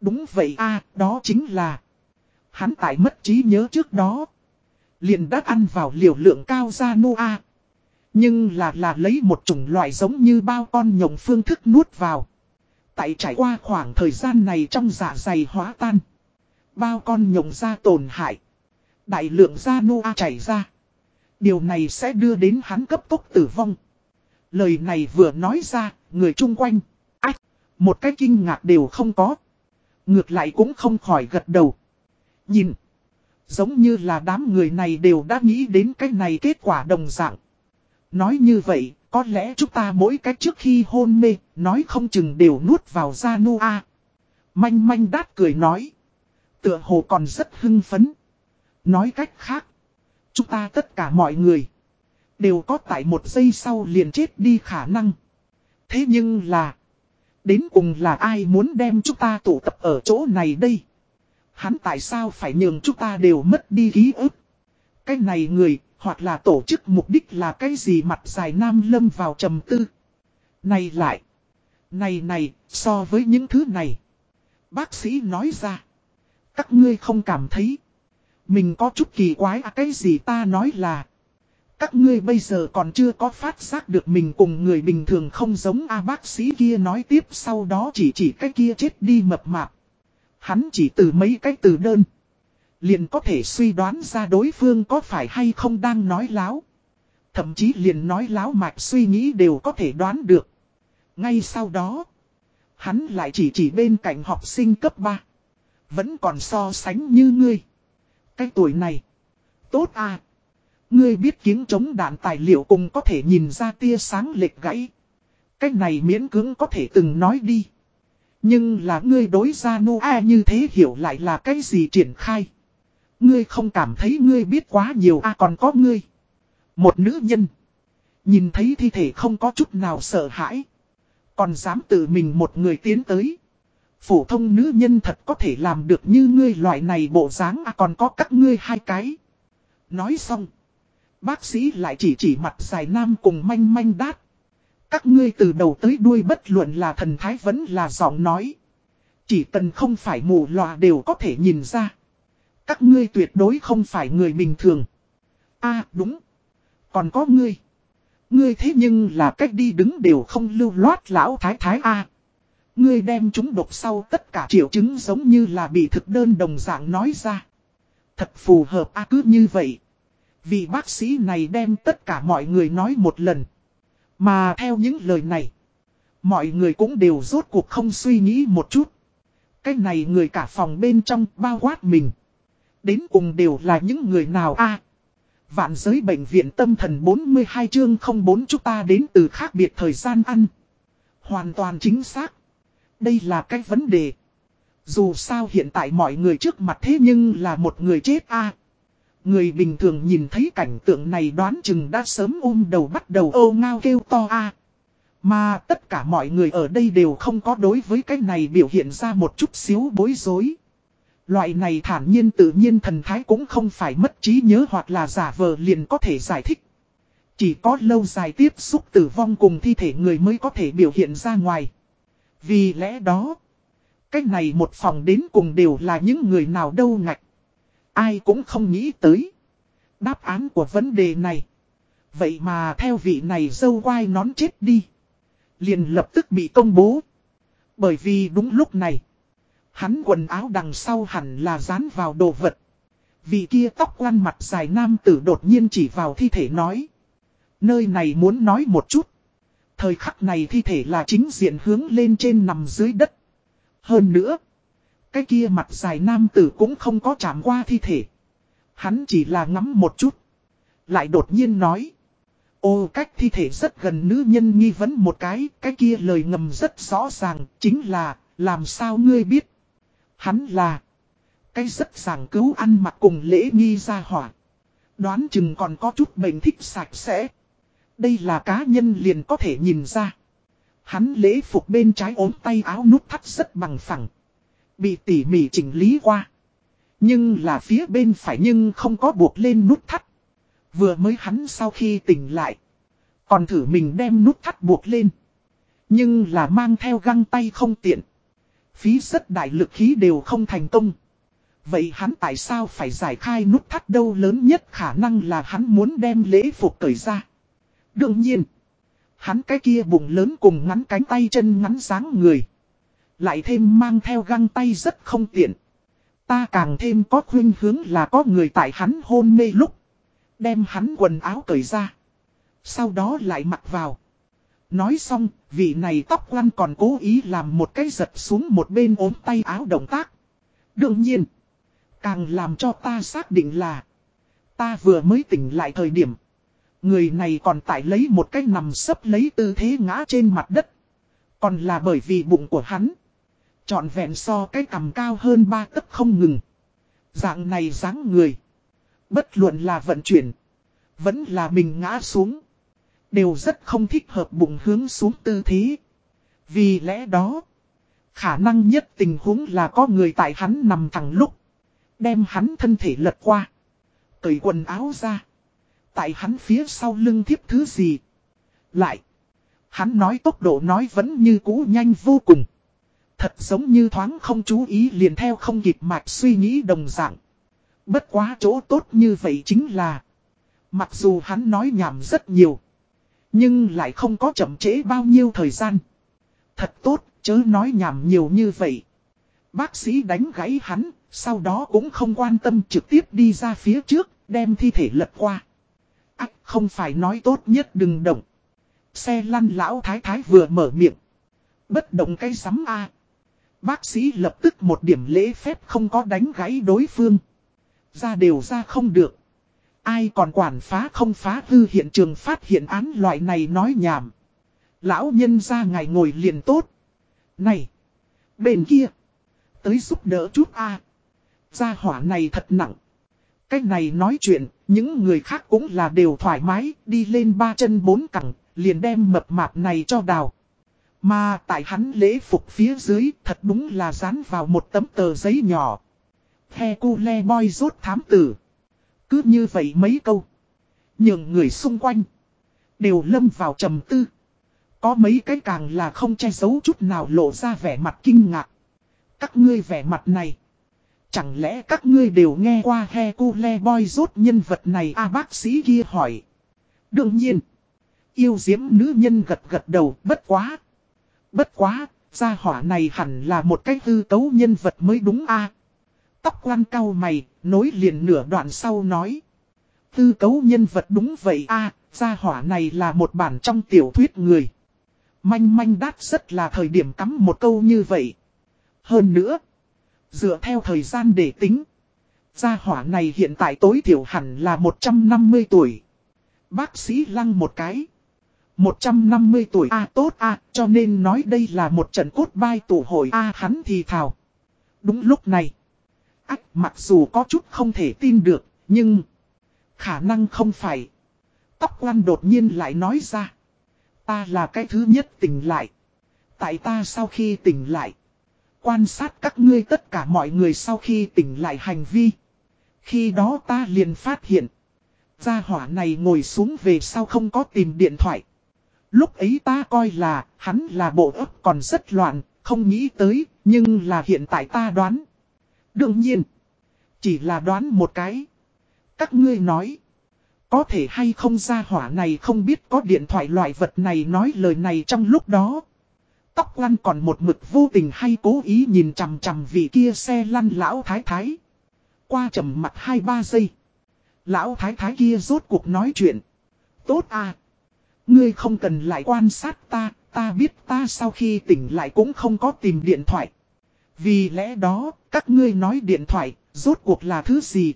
Đúng vậy a đó chính là. Hắn tại mất trí nhớ trước đó. Liền đã ăn vào liều lượng cao ra nô a. Nhưng là là lấy một chủng loại giống như bao con nhộng phương thức nuốt vào. Tại trải qua khoảng thời gian này trong dạ dày hóa tan. Bao con nhộng ra tổn hại. Đại lượng ra nô a chảy ra. Điều này sẽ đưa đến hắn cấp tốc tử vong. Lời này vừa nói ra, người chung quanh. Ách, một cái kinh ngạc đều không có. Ngược lại cũng không khỏi gật đầu. Nhìn, giống như là đám người này đều đã nghĩ đến cái này kết quả đồng dạng. Nói như vậy, có lẽ chúng ta mỗi cách trước khi hôn mê, nói không chừng đều nuốt vào ra nu a. Manh manh đát cười nói. Tựa hồ còn rất hưng phấn. Nói cách khác, chúng ta tất cả mọi người đều có tại một giây sau liền chết đi khả năng. Thế nhưng là, đến cùng là ai muốn đem chúng ta tụ tập ở chỗ này đây? Hắn tại sao phải nhường chúng ta đều mất đi ký ức? Cái này người, hoặc là tổ chức mục đích là cái gì mặt dài nam lâm vào trầm tư. Này lại, này này, so với những thứ này. Bác sĩ nói ra, các ngươi không cảm thấy. Mình có chút kỳ quái à cái gì ta nói là. Các ngươi bây giờ còn chưa có phát giác được mình cùng người bình thường không giống A bác sĩ kia nói tiếp sau đó chỉ chỉ cái kia chết đi mập mạp. Hắn chỉ từ mấy cái từ đơn. Liền có thể suy đoán ra đối phương có phải hay không đang nói láo. Thậm chí liền nói láo mạch suy nghĩ đều có thể đoán được. Ngay sau đó, hắn lại chỉ chỉ bên cạnh học sinh cấp 3. Vẫn còn so sánh như ngươi. Cái tuổi này, tốt à. Ngươi biết kiếng chống đạn tài liệu cùng có thể nhìn ra tia sáng lệch gãy. Cách này miễn cưỡng có thể từng nói đi. Nhưng là ngươi đối ra nô a như thế hiểu lại là cái gì triển khai. Ngươi không cảm thấy ngươi biết quá nhiều a còn có ngươi. Một nữ nhân. Nhìn thấy thi thể không có chút nào sợ hãi. Còn dám tự mình một người tiến tới. Phổ thông nữ nhân thật có thể làm được như ngươi loại này bộ dáng à còn có các ngươi hai cái. Nói xong. Bác sĩ lại chỉ chỉ mặt dài nam cùng manh manh đát. Các ngươi từ đầu tới đuôi bất luận là thần thái vẫn là giọng nói. Chỉ cần không phải mù lòa đều có thể nhìn ra. Các ngươi tuyệt đối không phải người bình thường. a đúng. Còn có ngươi. Ngươi thế nhưng là cách đi đứng đều không lưu loát lão thái thái a Ngươi đem chúng độc sau tất cả triệu chứng giống như là bị thực đơn đồng dạng nói ra. Thật phù hợp a, cứ như vậy. Vì bác sĩ này đem tất cả mọi người nói một lần. Mà theo những lời này. Mọi người cũng đều rốt cuộc không suy nghĩ một chút. Cái này người cả phòng bên trong bao quát mình. Đến cùng đều là những người nào a Vạn giới bệnh viện tâm thần 42 chương 04 chúng ta đến từ khác biệt thời gian ăn. Hoàn toàn chính xác. Đây là cái vấn đề. Dù sao hiện tại mọi người trước mặt thế nhưng là một người chết a Người bình thường nhìn thấy cảnh tượng này đoán chừng đã sớm ôm đầu bắt đầu ô ngao kêu to a Mà tất cả mọi người ở đây đều không có đối với cái này biểu hiện ra một chút xíu bối rối. Loại này thản nhiên tự nhiên thần thái cũng không phải mất trí nhớ hoặc là giả vờ liền có thể giải thích. Chỉ có lâu dài tiếp xúc tử vong cùng thi thể người mới có thể biểu hiện ra ngoài. Vì lẽ đó, cách này một phòng đến cùng đều là những người nào đâu ngạch. Ai cũng không nghĩ tới. Đáp án của vấn đề này. Vậy mà theo vị này dâu quai nón chết đi. Liền lập tức bị công bố. Bởi vì đúng lúc này. Hắn quần áo đằng sau hẳn là dán vào đồ vật. Vị kia tóc quăn mặt dài nam tử đột nhiên chỉ vào thi thể nói. Nơi này muốn nói một chút. Thời khắc này thi thể là chính diện hướng lên trên nằm dưới đất. Hơn nữa. Cái kia mặt dài nam tử cũng không có chạm qua thi thể. Hắn chỉ là ngắm một chút. Lại đột nhiên nói. Ô, cách thi thể rất gần nữ nhân nghi vấn một cái. Cái kia lời ngầm rất rõ ràng. Chính là, làm sao ngươi biết. Hắn là. Cái rất ràng cứu ăn mặc cùng lễ nghi ra hỏa. Đoán chừng còn có chút bệnh thích sạch sẽ. Đây là cá nhân liền có thể nhìn ra. Hắn lễ phục bên trái ốm tay áo nút thắt rất bằng phẳng. Bị tỉ mỉ chỉnh lý qua. Nhưng là phía bên phải nhưng không có buộc lên nút thắt. Vừa mới hắn sau khi tỉnh lại. Còn thử mình đem nút thắt buộc lên. Nhưng là mang theo găng tay không tiện. Phí rất đại lực khí đều không thành công. Vậy hắn tại sao phải giải khai nút thắt đâu lớn nhất khả năng là hắn muốn đem lễ phục cởi ra. Đương nhiên, hắn cái kia bụng lớn cùng ngắn cánh tay chân ngắn dáng người. Lại thêm mang theo găng tay rất không tiện. Ta càng thêm có khuyên hướng là có người tại hắn hôn mê lúc. Đem hắn quần áo cởi ra. Sau đó lại mặc vào. Nói xong, vị này tóc quăn còn cố ý làm một cái giật xuống một bên ốm tay áo động tác. Đương nhiên, càng làm cho ta xác định là ta vừa mới tỉnh lại thời điểm. Người này còn tại lấy một cái nằm sấp lấy tư thế ngã trên mặt đất. Còn là bởi vì bụng của hắn. Chọn vẹn so cái cằm cao hơn ba tấc không ngừng. Dạng này dáng người. Bất luận là vận chuyển. Vẫn là mình ngã xuống. Đều rất không thích hợp bụng hướng xuống tư thế. Vì lẽ đó. Khả năng nhất tình huống là có người tại hắn nằm thẳng lúc. Đem hắn thân thể lật qua. Cởi quần áo ra. Tại hắn phía sau lưng thiếp thứ gì. Lại. Hắn nói tốc độ nói vẫn như cũ nhanh vô cùng. Thật giống như thoáng không chú ý liền theo không kịp mạch suy nghĩ đồng dạng. Bất quá chỗ tốt như vậy chính là. Mặc dù hắn nói nhảm rất nhiều. Nhưng lại không có chậm trễ bao nhiêu thời gian. Thật tốt, chớ nói nhảm nhiều như vậy. Bác sĩ đánh gãy hắn, sau đó cũng không quan tâm trực tiếp đi ra phía trước, đem thi thể lật qua. Ách, không phải nói tốt nhất đừng động. Xe lăn lão thái thái vừa mở miệng. Bất động cái sắm A. Bác sĩ lập tức một điểm lễ phép không có đánh gãy đối phương. Ra đều ra không được. Ai còn quản phá không phá hư hiện trường phát hiện án loại này nói nhảm. Lão nhân ra ngày ngồi liền tốt. Này. Bên kia. Tới giúp đỡ chút a Gia hỏa này thật nặng. Cách này nói chuyện, những người khác cũng là đều thoải mái, đi lên ba chân bốn cẳng, liền đem mập mạp này cho đào. Mà tại hắn lễ phục phía dưới thật đúng là dán vào một tấm tờ giấy nhỏ. The cu le boy rốt thám tử. Cứ như vậy mấy câu. những người xung quanh. Đều lâm vào trầm tư. Có mấy cái càng là không che giấu chút nào lộ ra vẻ mặt kinh ngạc. Các ngươi vẻ mặt này. Chẳng lẽ các ngươi đều nghe qua Hercule Boy rốt nhân vật này a bác sĩ kia hỏi. Đương nhiên. Yêu diễm nữ nhân gật gật đầu bất quá. Bất quá, gia hỏa này hẳn là một cái hư cấu nhân vật mới đúng a Tóc quan cao mày, nối liền nửa đoạn sau nói. hư cấu nhân vật đúng vậy a gia hỏa này là một bản trong tiểu thuyết người. Manh manh đát rất là thời điểm cắm một câu như vậy. Hơn nữa, dựa theo thời gian để tính, gia hỏa này hiện tại tối thiểu hẳn là 150 tuổi. Bác sĩ lăng một cái. 150 tuổi A tốt A cho nên nói đây là một trận cốt bai tụ hội A hắn thì thào. Đúng lúc này. Ách mặc dù có chút không thể tin được nhưng khả năng không phải. Tóc quan đột nhiên lại nói ra. Ta là cái thứ nhất tỉnh lại. Tại ta sau khi tỉnh lại. Quan sát các ngươi tất cả mọi người sau khi tỉnh lại hành vi. Khi đó ta liền phát hiện. Gia hỏa này ngồi xuống về sau không có tìm điện thoại. Lúc ấy ta coi là hắn là bộ ấp còn rất loạn, không nghĩ tới, nhưng là hiện tại ta đoán. Đương nhiên, chỉ là đoán một cái. Các ngươi nói, có thể hay không gia hỏa này không biết có điện thoại loại vật này nói lời này trong lúc đó. Tóc lăn còn một mực vô tình hay cố ý nhìn chằm chằm vị kia xe lăn lão thái thái. Qua chầm mặt 2-3 giây. Lão thái thái kia rốt cuộc nói chuyện. Tốt à. Ngươi không cần lại quan sát ta, ta biết ta sau khi tỉnh lại cũng không có tìm điện thoại. Vì lẽ đó, các ngươi nói điện thoại, rốt cuộc là thứ gì?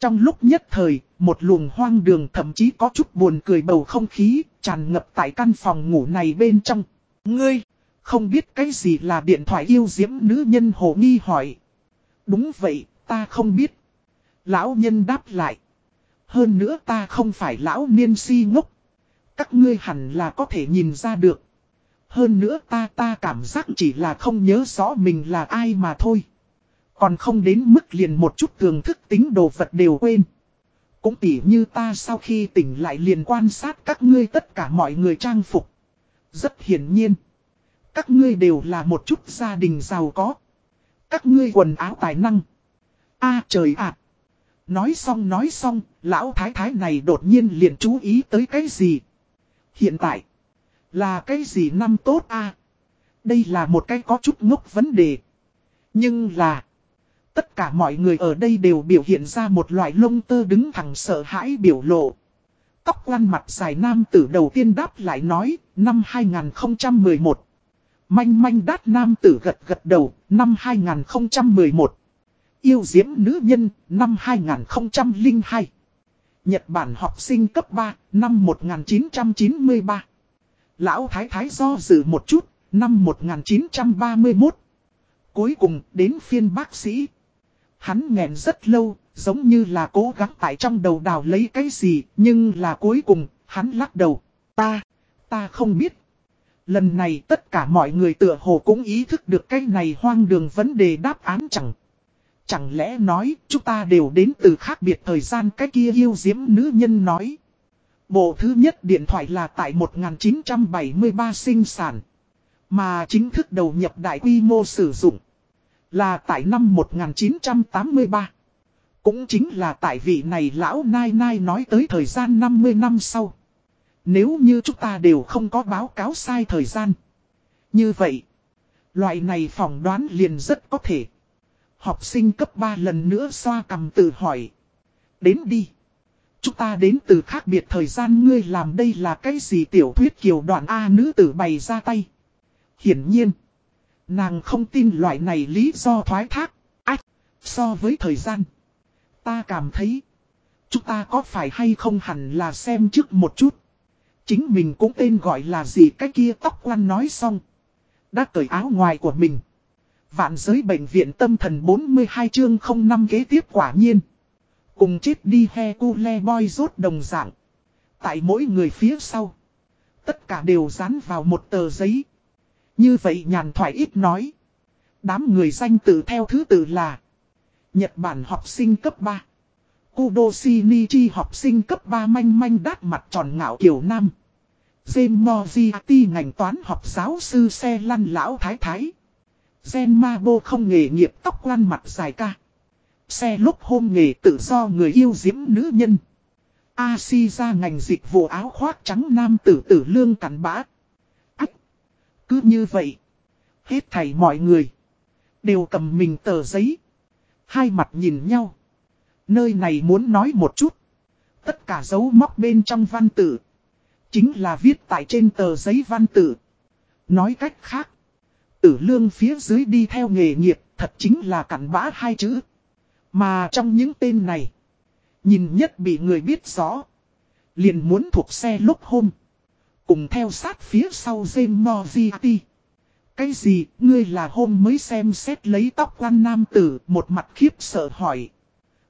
Trong lúc nhất thời, một luồng hoang đường thậm chí có chút buồn cười bầu không khí, tràn ngập tại căn phòng ngủ này bên trong. Ngươi, không biết cái gì là điện thoại yêu diễm nữ nhân hồ nghi hỏi. Đúng vậy, ta không biết. Lão nhân đáp lại. Hơn nữa ta không phải lão niên si ngốc. Các ngươi hẳn là có thể nhìn ra được. Hơn nữa ta ta cảm giác chỉ là không nhớ rõ mình là ai mà thôi. Còn không đến mức liền một chút tường thức tính đồ vật đều quên. Cũng tỉ như ta sau khi tỉnh lại liền quan sát các ngươi tất cả mọi người trang phục. Rất hiển nhiên. Các ngươi đều là một chút gia đình giàu có. Các ngươi quần áo tài năng. a à, trời ạ. À. Nói xong nói xong, lão thái thái này đột nhiên liền chú ý tới cái gì. Hiện tại, là cái gì năm tốt a à, Đây là một cái có chút ngốc vấn đề. Nhưng là, tất cả mọi người ở đây đều biểu hiện ra một loại lông tơ đứng thẳng sợ hãi biểu lộ. Tóc quăn mặt dài nam tử đầu tiên đáp lại nói, năm 2011. Manh manh đát nam tử gật gật đầu, năm 2011. Yêu diễm nữ nhân, năm 2002. Nhật Bản học sinh cấp 3, năm 1993. Lão Thái Thái do dự một chút, năm 1931. Cuối cùng đến phiên bác sĩ. Hắn nghẹn rất lâu, giống như là cố gắng tại trong đầu đào lấy cái gì, nhưng là cuối cùng, hắn lắc đầu. Ta, ta không biết. Lần này tất cả mọi người tựa hồ cũng ý thức được cái này hoang đường vấn đề đáp án chẳng. Chẳng lẽ nói chúng ta đều đến từ khác biệt thời gian cái kia yêu diễm nữ nhân nói. Bộ thứ nhất điện thoại là tại 1973 sinh sản. Mà chính thức đầu nhập đại quy mô sử dụng. Là tại năm 1983. Cũng chính là tại vị này lão Nai Nai nói tới thời gian 50 năm sau. Nếu như chúng ta đều không có báo cáo sai thời gian. Như vậy, loại này phỏng đoán liền rất có thể. Học sinh cấp 3 lần nữa xoa cầm tự hỏi. Đến đi. Chúng ta đến từ khác biệt thời gian ngươi làm đây là cái gì tiểu thuyết kiều đoạn A nữ tử bày ra tay. Hiển nhiên. Nàng không tin loại này lý do thoái thác. Ách. So với thời gian. Ta cảm thấy. Chúng ta có phải hay không hẳn là xem trước một chút. Chính mình cũng tên gọi là gì, cái kia tóc quan nói xong. Đã cởi áo ngoài của mình. Vạn giới bệnh viện tâm thần 42 chương 05 kế tiếp quả nhiên. Cùng chết đi he cu le boy rốt đồng dạng. Tại mỗi người phía sau. Tất cả đều dán vào một tờ giấy. Như vậy nhàn thoại ít nói. Đám người danh tự theo thứ tự là. Nhật Bản học sinh cấp 3. Kudo Shinichi học sinh cấp 3 manh manh đát mặt tròn ngạo kiểu nam. James ngành toán học giáo sư xe lăn lão thái thái. Gen không nghề nghiệp tóc lăn mặt dài ca. xe lúc hôm nghề tự do người yêu diễm nữ nhân. A-si ra ngành dịch vụ áo khoác trắng nam tử tử lương cắn bã. Ách! Cứ như vậy. Hết thảy mọi người. Đều cầm mình tờ giấy. Hai mặt nhìn nhau. Nơi này muốn nói một chút. Tất cả dấu móc bên trong văn tự. Chính là viết tại trên tờ giấy văn tự. Nói cách khác. Tử lương phía dưới đi theo nghề nghiệp thật chính là cặn bã hai chữ. Mà trong những tên này. Nhìn nhất bị người biết rõ. Liền muốn thuộc xe lúc hôm. Cùng theo sát phía sau James Moriarty. Cái gì, ngươi là hôm mới xem xét lấy tóc quan nam tử, một mặt khiếp sợ hỏi.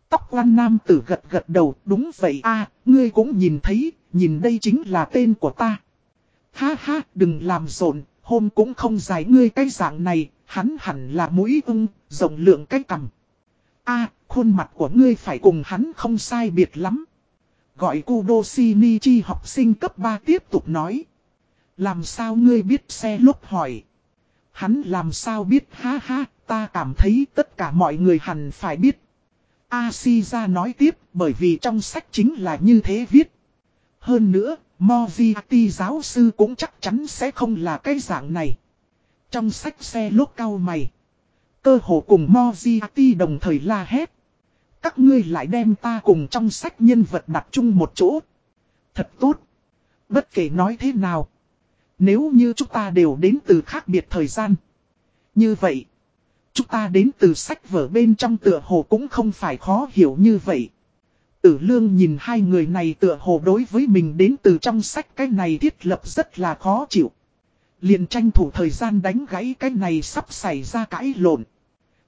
Tóc quan nam tử gật gật đầu, đúng vậy a ngươi cũng nhìn thấy, nhìn đây chính là tên của ta. Ha ha, đừng làm rộn, hôm cũng không giải ngươi cái dạng này, hắn hẳn là mũi ưng, rộng lượng cái cằm. a khuôn mặt của ngươi phải cùng hắn không sai biệt lắm. Gọi Kudo Shinichi học sinh cấp 3 tiếp tục nói. Làm sao ngươi biết xe lúc hỏi. Hắn làm sao biết ha ha, ta cảm thấy tất cả mọi người hẳn phải biết. Asija nói tiếp bởi vì trong sách chính là như thế viết. Hơn nữa, Moriarty giáo sư cũng chắc chắn sẽ không là cái dạng này. Trong sách xe lốt cao mày. Cơ hồ cùng Moriarty đồng thời la hét. Các ngươi lại đem ta cùng trong sách nhân vật đặt chung một chỗ. Thật tốt. Bất kể nói thế nào. Nếu như chúng ta đều đến từ khác biệt thời gian. Như vậy. Chúng ta đến từ sách vở bên trong tựa hồ cũng không phải khó hiểu như vậy. Tử lương nhìn hai người này tựa hồ đối với mình đến từ trong sách cái này thiết lập rất là khó chịu. liền tranh thủ thời gian đánh gãy cái này sắp xảy ra cãi lộn.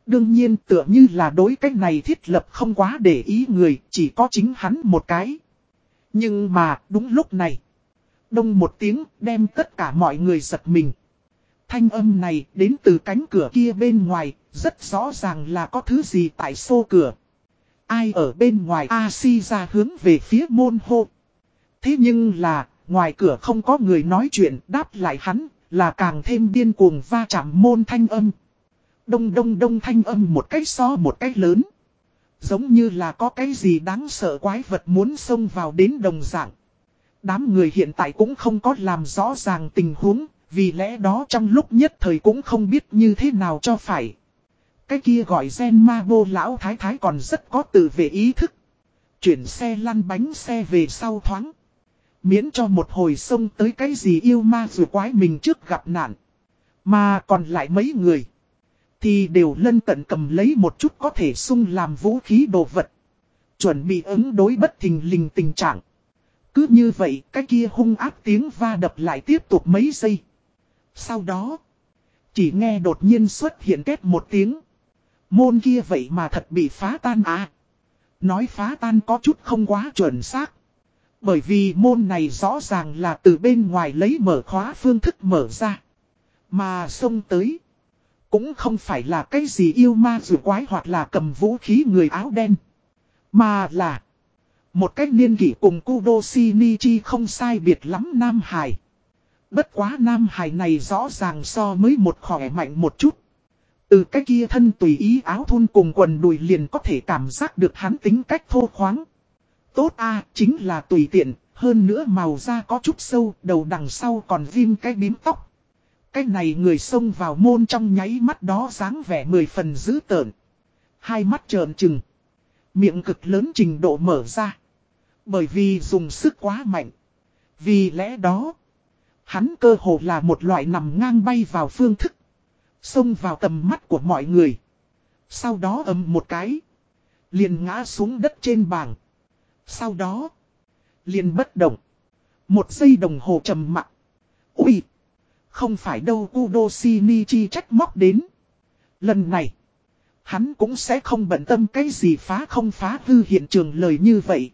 Đương nhiên tựa như là đối cái này thiết lập không quá để ý người, chỉ có chính hắn một cái. Nhưng mà, đúng lúc này. Đông một tiếng đem tất cả mọi người giật mình. Thanh âm này đến từ cánh cửa kia bên ngoài, rất rõ ràng là có thứ gì tại xô cửa. Ai ở bên ngoài A-si ra hướng về phía môn hô. Thế nhưng là, ngoài cửa không có người nói chuyện đáp lại hắn, là càng thêm điên cuồng va chạm môn thanh âm. Đông đông đông thanh âm một cách so một cách lớn. Giống như là có cái gì đáng sợ quái vật muốn xông vào đến đồng dạng. Đám người hiện tại cũng không có làm rõ ràng tình huống, vì lẽ đó trong lúc nhất thời cũng không biết như thế nào cho phải. Cái kia gọi gen ma bô lão thái thái còn rất có tự về ý thức. Chuyển xe lăn bánh xe về sau thoáng. Miễn cho một hồi xông tới cái gì yêu ma dù quái mình trước gặp nạn. Mà còn lại mấy người. Thì đều lân cận cầm lấy một chút có thể sung làm vũ khí đồ vật. Chuẩn bị ứng đối bất thình lình tình trạng. Cứ như vậy, cái kia hung áp tiếng va đập lại tiếp tục mấy giây. Sau đó. Chỉ nghe đột nhiên xuất hiện kết một tiếng. Môn kia vậy mà thật bị phá tan à. Nói phá tan có chút không quá chuẩn xác. Bởi vì môn này rõ ràng là từ bên ngoài lấy mở khóa phương thức mở ra. Mà xông tới. Cũng không phải là cái gì yêu ma dù quái hoặc là cầm vũ khí người áo đen. Mà là. Một cách niên kỷ cùng Kudo Shinichi không sai biệt lắm Nam Hải. Bất quá Nam Hải này rõ ràng so mới một khỏe mạnh một chút. Từ cái kia thân tùy ý áo thun cùng quần đùi liền có thể cảm giác được hắn tính cách thô khoáng. Tốt a chính là tùy tiện, hơn nữa màu da có chút sâu, đầu đằng sau còn viêm cái bím tóc. Cái này người xông vào môn trong nháy mắt đó dáng vẻ mười phần dữ tợn. Hai mắt trợn trừng. Miệng cực lớn trình độ mở ra. Bởi vì dùng sức quá mạnh. Vì lẽ đó, hắn cơ hồ là một loại nằm ngang bay vào phương thức. Xông vào tầm mắt của mọi người. Sau đó ầm một cái. Liền ngã xuống đất trên bảng. Sau đó. Liền bất động. Một giây đồng hồ trầm mặc. Ui. Không phải đâu Kudo Shinichi trách móc đến. Lần này. Hắn cũng sẽ không bận tâm cái gì phá không phá hư hiện trường lời như vậy.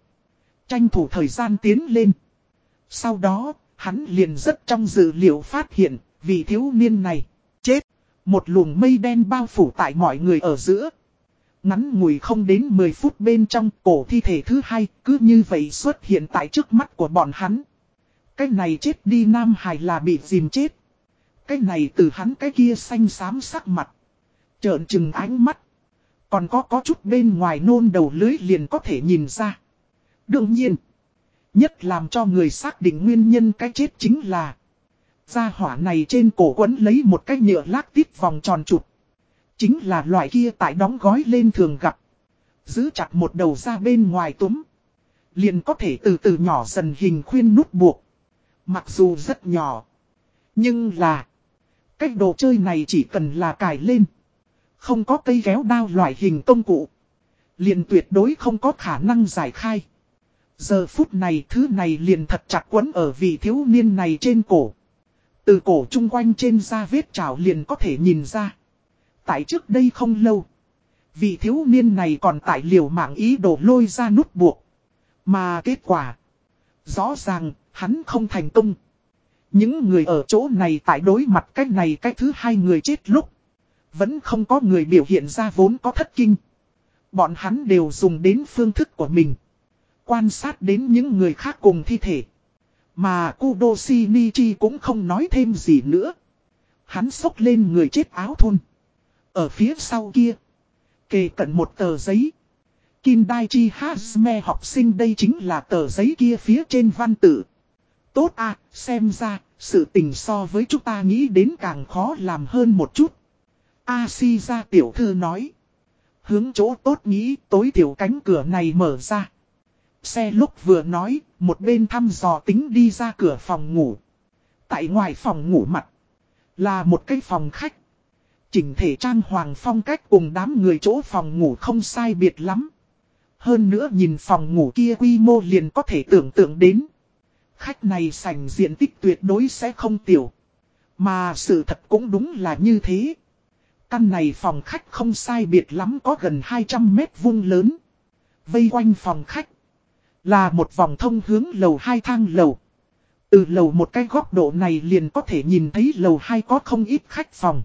Tranh thủ thời gian tiến lên. Sau đó, hắn liền rất trong dữ liệu phát hiện, vì thiếu niên này, chết. Một luồng mây đen bao phủ tại mọi người ở giữa. Ngắn ngủi không đến 10 phút bên trong cổ thi thể thứ hai cứ như vậy xuất hiện tại trước mắt của bọn hắn. Cái này chết đi Nam Hải là bị dìm chết. Cái này từ hắn cái kia xanh xám sắc mặt. Trợn trừng ánh mắt. Còn có có chút bên ngoài nôn đầu lưới liền có thể nhìn ra. Đương nhiên. Nhất làm cho người xác định nguyên nhân cái chết chính là. Gia hỏa này trên cổ quấn lấy một cái nhựa lác tiếp vòng tròn trục Chính là loại kia tại đóng gói lên thường gặp. Giữ chặt một đầu ra bên ngoài túm. Liền có thể từ từ nhỏ dần hình khuyên nút buộc. Mặc dù rất nhỏ. Nhưng là. Cách đồ chơi này chỉ cần là cài lên. Không có cây kéo đao loại hình công cụ. Liền tuyệt đối không có khả năng giải khai. Giờ phút này thứ này liền thật chặt quấn ở vị thiếu niên này trên cổ. Từ cổ chung quanh trên da vết trào liền có thể nhìn ra. Tại trước đây không lâu. Vị thiếu niên này còn tại liều mạng ý đồ lôi ra nút buộc. Mà kết quả. Rõ ràng, hắn không thành công. Những người ở chỗ này tại đối mặt cách này cách thứ hai người chết lúc. Vẫn không có người biểu hiện ra vốn có thất kinh. Bọn hắn đều dùng đến phương thức của mình. Quan sát đến những người khác cùng thi thể. Mà Kudo Shinichi cũng không nói thêm gì nữa. Hắn sốc lên người chết áo thun. Ở phía sau kia. Kề cận một tờ giấy. Kindaichi Hazme học sinh đây chính là tờ giấy kia phía trên văn tự. Tốt à, xem ra, sự tình so với chúng ta nghĩ đến càng khó làm hơn một chút. A tiểu thư nói. Hướng chỗ tốt nghĩ tối thiểu cánh cửa này mở ra. Xe lúc vừa nói, một bên thăm dò tính đi ra cửa phòng ngủ. Tại ngoài phòng ngủ mặt, là một cái phòng khách. Chỉnh thể trang hoàng phong cách cùng đám người chỗ phòng ngủ không sai biệt lắm. Hơn nữa nhìn phòng ngủ kia quy mô liền có thể tưởng tượng đến. Khách này sành diện tích tuyệt đối sẽ không tiểu. Mà sự thật cũng đúng là như thế. Căn này phòng khách không sai biệt lắm có gần 200 mét vuông lớn. Vây quanh phòng khách. Là một vòng thông hướng lầu hai thang lầu. Từ lầu một cái góc độ này liền có thể nhìn thấy lầu hai có không ít khách phòng.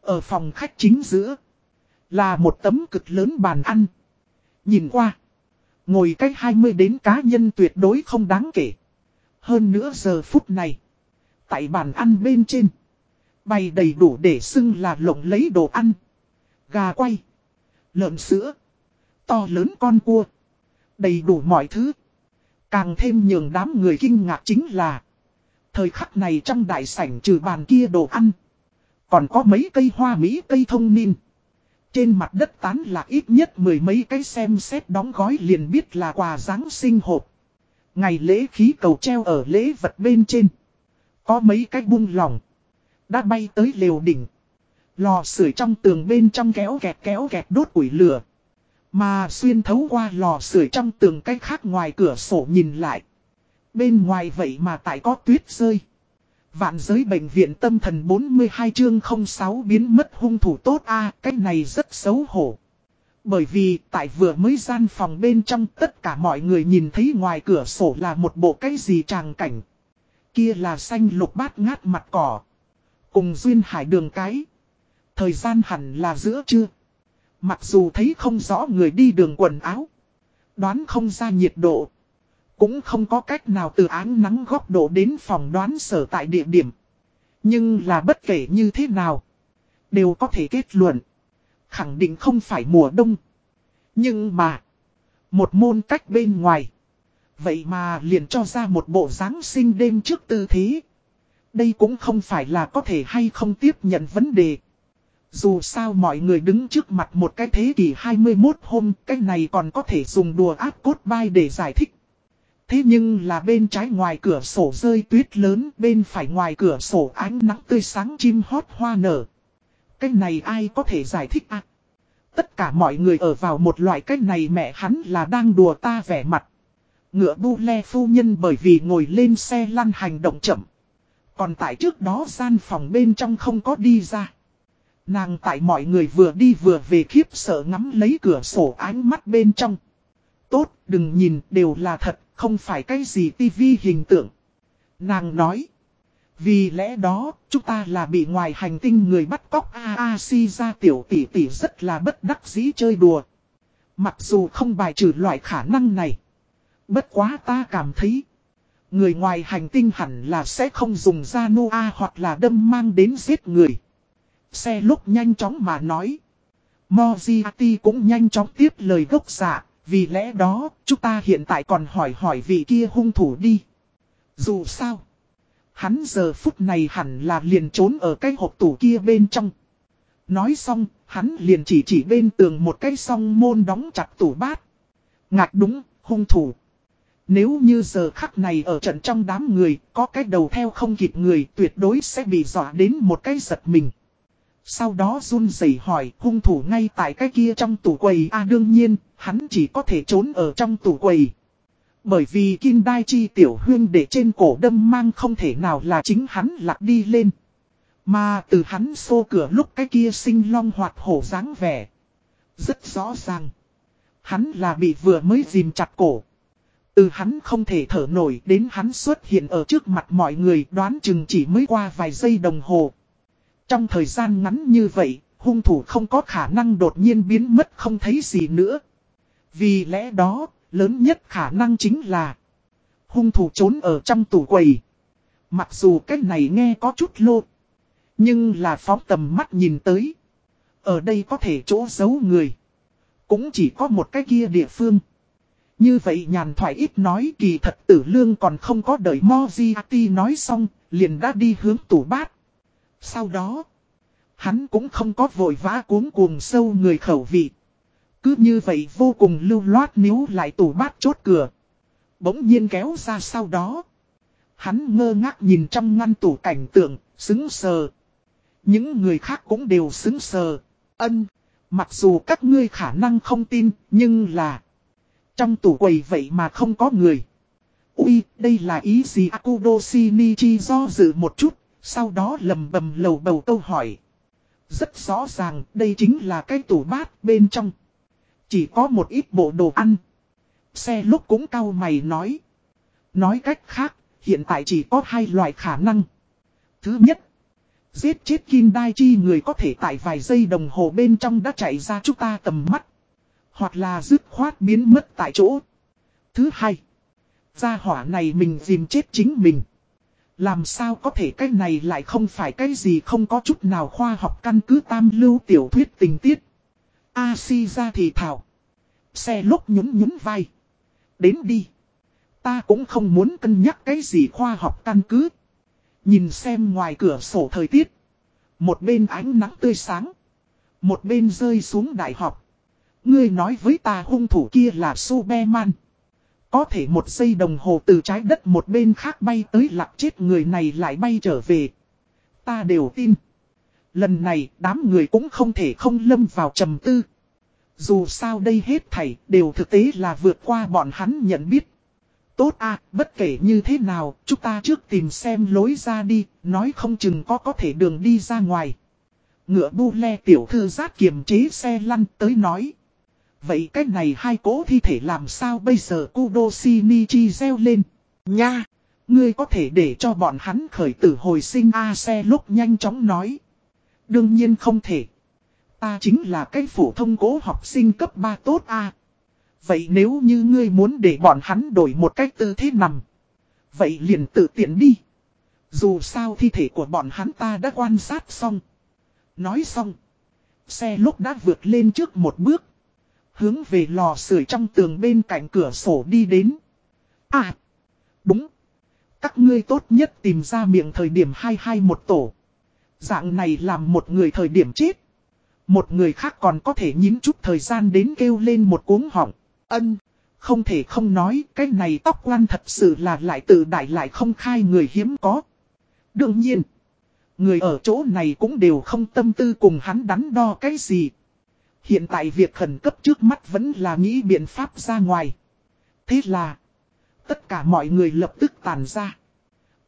Ở phòng khách chính giữa. Là một tấm cực lớn bàn ăn. Nhìn qua. Ngồi cách 20 đến cá nhân tuyệt đối không đáng kể. Hơn nữa giờ phút này. Tại bàn ăn bên trên. Bày đầy đủ để xưng là lộng lấy đồ ăn. Gà quay. Lợn sữa. To lớn con cua. Đầy đủ mọi thứ. Càng thêm nhường đám người kinh ngạc chính là. Thời khắc này trong đại sảnh trừ bàn kia đồ ăn. Còn có mấy cây hoa mỹ cây thông nin. Trên mặt đất tán là ít nhất mười mấy cái xem xét đóng gói liền biết là quà Giáng sinh hộp. Ngày lễ khí cầu treo ở lễ vật bên trên. Có mấy cái buông lỏng. Đã bay tới lều đỉnh. Lò sưởi trong tường bên trong kéo kẹt kéo kẹt đốt củi lửa. Mà xuyên thấu qua lò sưởi trong tường cách khác ngoài cửa sổ nhìn lại. Bên ngoài vậy mà tại có tuyết rơi. Vạn giới bệnh viện tâm thần 42 chương 06 biến mất hung thủ tốt a à, cái này rất xấu hổ. Bởi vì tại vừa mới gian phòng bên trong tất cả mọi người nhìn thấy ngoài cửa sổ là một bộ cái gì tràng cảnh. Kia là xanh lục bát ngát mặt cỏ. Cùng duyên hải đường cái. Thời gian hẳn là giữa trưa. Mặc dù thấy không rõ người đi đường quần áo. Đoán không ra nhiệt độ. Cũng không có cách nào từ án nắng góc độ đến phòng đoán sở tại địa điểm. Nhưng là bất kể như thế nào. Đều có thể kết luận. Khẳng định không phải mùa đông. Nhưng mà. Một môn cách bên ngoài. Vậy mà liền cho ra một bộ dáng sinh đêm trước tư thế. Đây cũng không phải là có thể hay không tiếp nhận vấn đề. Dù sao mọi người đứng trước mặt một cái thế kỷ 21 hôm, cái này còn có thể dùng đùa áp cốt bay để giải thích. Thế nhưng là bên trái ngoài cửa sổ rơi tuyết lớn, bên phải ngoài cửa sổ ánh nắng tươi sáng chim hót hoa nở. Cái này ai có thể giải thích à? Tất cả mọi người ở vào một loại cái này mẹ hắn là đang đùa ta vẻ mặt. Ngựa bu le phu nhân bởi vì ngồi lên xe lăn hành động chậm. Còn tại trước đó gian phòng bên trong không có đi ra. Nàng tại mọi người vừa đi vừa về khiếp sợ ngắm lấy cửa sổ ánh mắt bên trong. Tốt, đừng nhìn, đều là thật, không phải cái gì tivi hình tượng. Nàng nói. Vì lẽ đó, chúng ta là bị ngoài hành tinh người bắt cóc a a si ra tiểu tỷ tỷ rất là bất đắc dĩ chơi đùa. Mặc dù không bài trừ loại khả năng này. Bất quá ta cảm thấy. Người ngoài hành tinh hẳn là sẽ không dùng ra A hoặc là đâm mang đến giết người. Xe lúc nhanh chóng mà nói. Moziati cũng nhanh chóng tiếp lời gốc giả, vì lẽ đó, chúng ta hiện tại còn hỏi hỏi vị kia hung thủ đi. Dù sao, hắn giờ phút này hẳn là liền trốn ở cái hộp tủ kia bên trong. Nói xong, hắn liền chỉ chỉ bên tường một cái song môn đóng chặt tủ bát. Ngạc đúng, hung thủ. Nếu như giờ khắc này ở trận trong đám người, có cái đầu theo không kịp người tuyệt đối sẽ bị dọa đến một cái giật mình. Sau đó run rẩy hỏi hung thủ ngay tại cái kia trong tủ quầy à đương nhiên, hắn chỉ có thể trốn ở trong tủ quầy. Bởi vì Kim Đai Chi tiểu huyên để trên cổ đâm mang không thể nào là chính hắn lạc đi lên. Mà từ hắn xô cửa lúc cái kia sinh long hoạt hổ dáng vẻ. Rất rõ ràng. Hắn là bị vừa mới dìm chặt cổ. Từ hắn không thể thở nổi đến hắn xuất hiện ở trước mặt mọi người đoán chừng chỉ mới qua vài giây đồng hồ. Trong thời gian ngắn như vậy, hung thủ không có khả năng đột nhiên biến mất không thấy gì nữa. Vì lẽ đó, lớn nhất khả năng chính là hung thủ trốn ở trong tủ quầy. Mặc dù cái này nghe có chút lô, nhưng là phóng tầm mắt nhìn tới. Ở đây có thể chỗ giấu người. Cũng chỉ có một cái kia địa phương. Như vậy nhàn thoại ít nói kỳ thật tử lương còn không có đợi Moziati nói xong, liền đã đi hướng tủ bát. Sau đó, hắn cũng không có vội vã cuốn cuồng sâu người khẩu vị. Cứ như vậy vô cùng lưu loát nếu lại tủ bát chốt cửa. Bỗng nhiên kéo ra sau đó. Hắn ngơ ngác nhìn trong ngăn tủ cảnh tượng, xứng sờ. Những người khác cũng đều xứng sờ. Ân, mặc dù các ngươi khả năng không tin, nhưng là... Trong tủ quầy vậy mà không có người. Ui, đây là ý gì Akudo Shinichi do dự một chút, sau đó lầm bầm lầu bầu câu hỏi. Rất rõ ràng, đây chính là cái tủ bát bên trong. Chỉ có một ít bộ đồ ăn. Xe lúc cũng cao mày nói. Nói cách khác, hiện tại chỉ có hai loại khả năng. Thứ nhất, giết chết Kim Đai Chi người có thể tại vài giây đồng hồ bên trong đã chạy ra chúng ta tầm mắt. Hoặc là dứt khoát biến mất tại chỗ. Thứ hai, gia hỏa này mình dìm chết chính mình. Làm sao có thể cái này lại không phải cái gì không có chút nào khoa học căn cứ tam lưu tiểu thuyết tình tiết. A si ra thì thảo. Xe lúc nhún nhún vai. Đến đi. Ta cũng không muốn cân nhắc cái gì khoa học căn cứ. Nhìn xem ngoài cửa sổ thời tiết. Một bên ánh nắng tươi sáng. Một bên rơi xuống đại học. Ngươi nói với ta hung thủ kia là Superman. Có thể một giây đồng hồ từ trái đất một bên khác bay tới lạc chết người này lại bay trở về. Ta đều tin. Lần này đám người cũng không thể không lâm vào trầm tư. Dù sao đây hết thảy đều thực tế là vượt qua bọn hắn nhận biết. Tốt à, bất kể như thế nào, chúng ta trước tìm xem lối ra đi, nói không chừng có có thể đường đi ra ngoài. Ngựa bu le tiểu thư giác kiềm chế xe lăn tới nói. Vậy cách này hai cố thi thể làm sao bây giờ Kudo Shinichi reo lên. Nha! Ngươi có thể để cho bọn hắn khởi tử hồi sinh A xe lúc nhanh chóng nói. Đương nhiên không thể. Ta chính là cái phổ thông cố học sinh cấp 3 tốt A. Vậy nếu như ngươi muốn để bọn hắn đổi một cách tư thế nằm. Vậy liền tự tiện đi. Dù sao thi thể của bọn hắn ta đã quan sát xong. Nói xong. Xe lúc đã vượt lên trước một bước. Hướng về lò sưởi trong tường bên cạnh cửa sổ đi đến. À! Đúng! Các ngươi tốt nhất tìm ra miệng thời điểm 22 một tổ. Dạng này làm một người thời điểm chết. Một người khác còn có thể nhín chút thời gian đến kêu lên một cuống họng. Ân! Không thể không nói, cái này tóc quan thật sự là lại tự đại lại không khai người hiếm có. Đương nhiên! Người ở chỗ này cũng đều không tâm tư cùng hắn đắn đo cái gì. Hiện tại việc khẩn cấp trước mắt vẫn là nghĩ biện pháp ra ngoài. Thế là, tất cả mọi người lập tức tàn ra.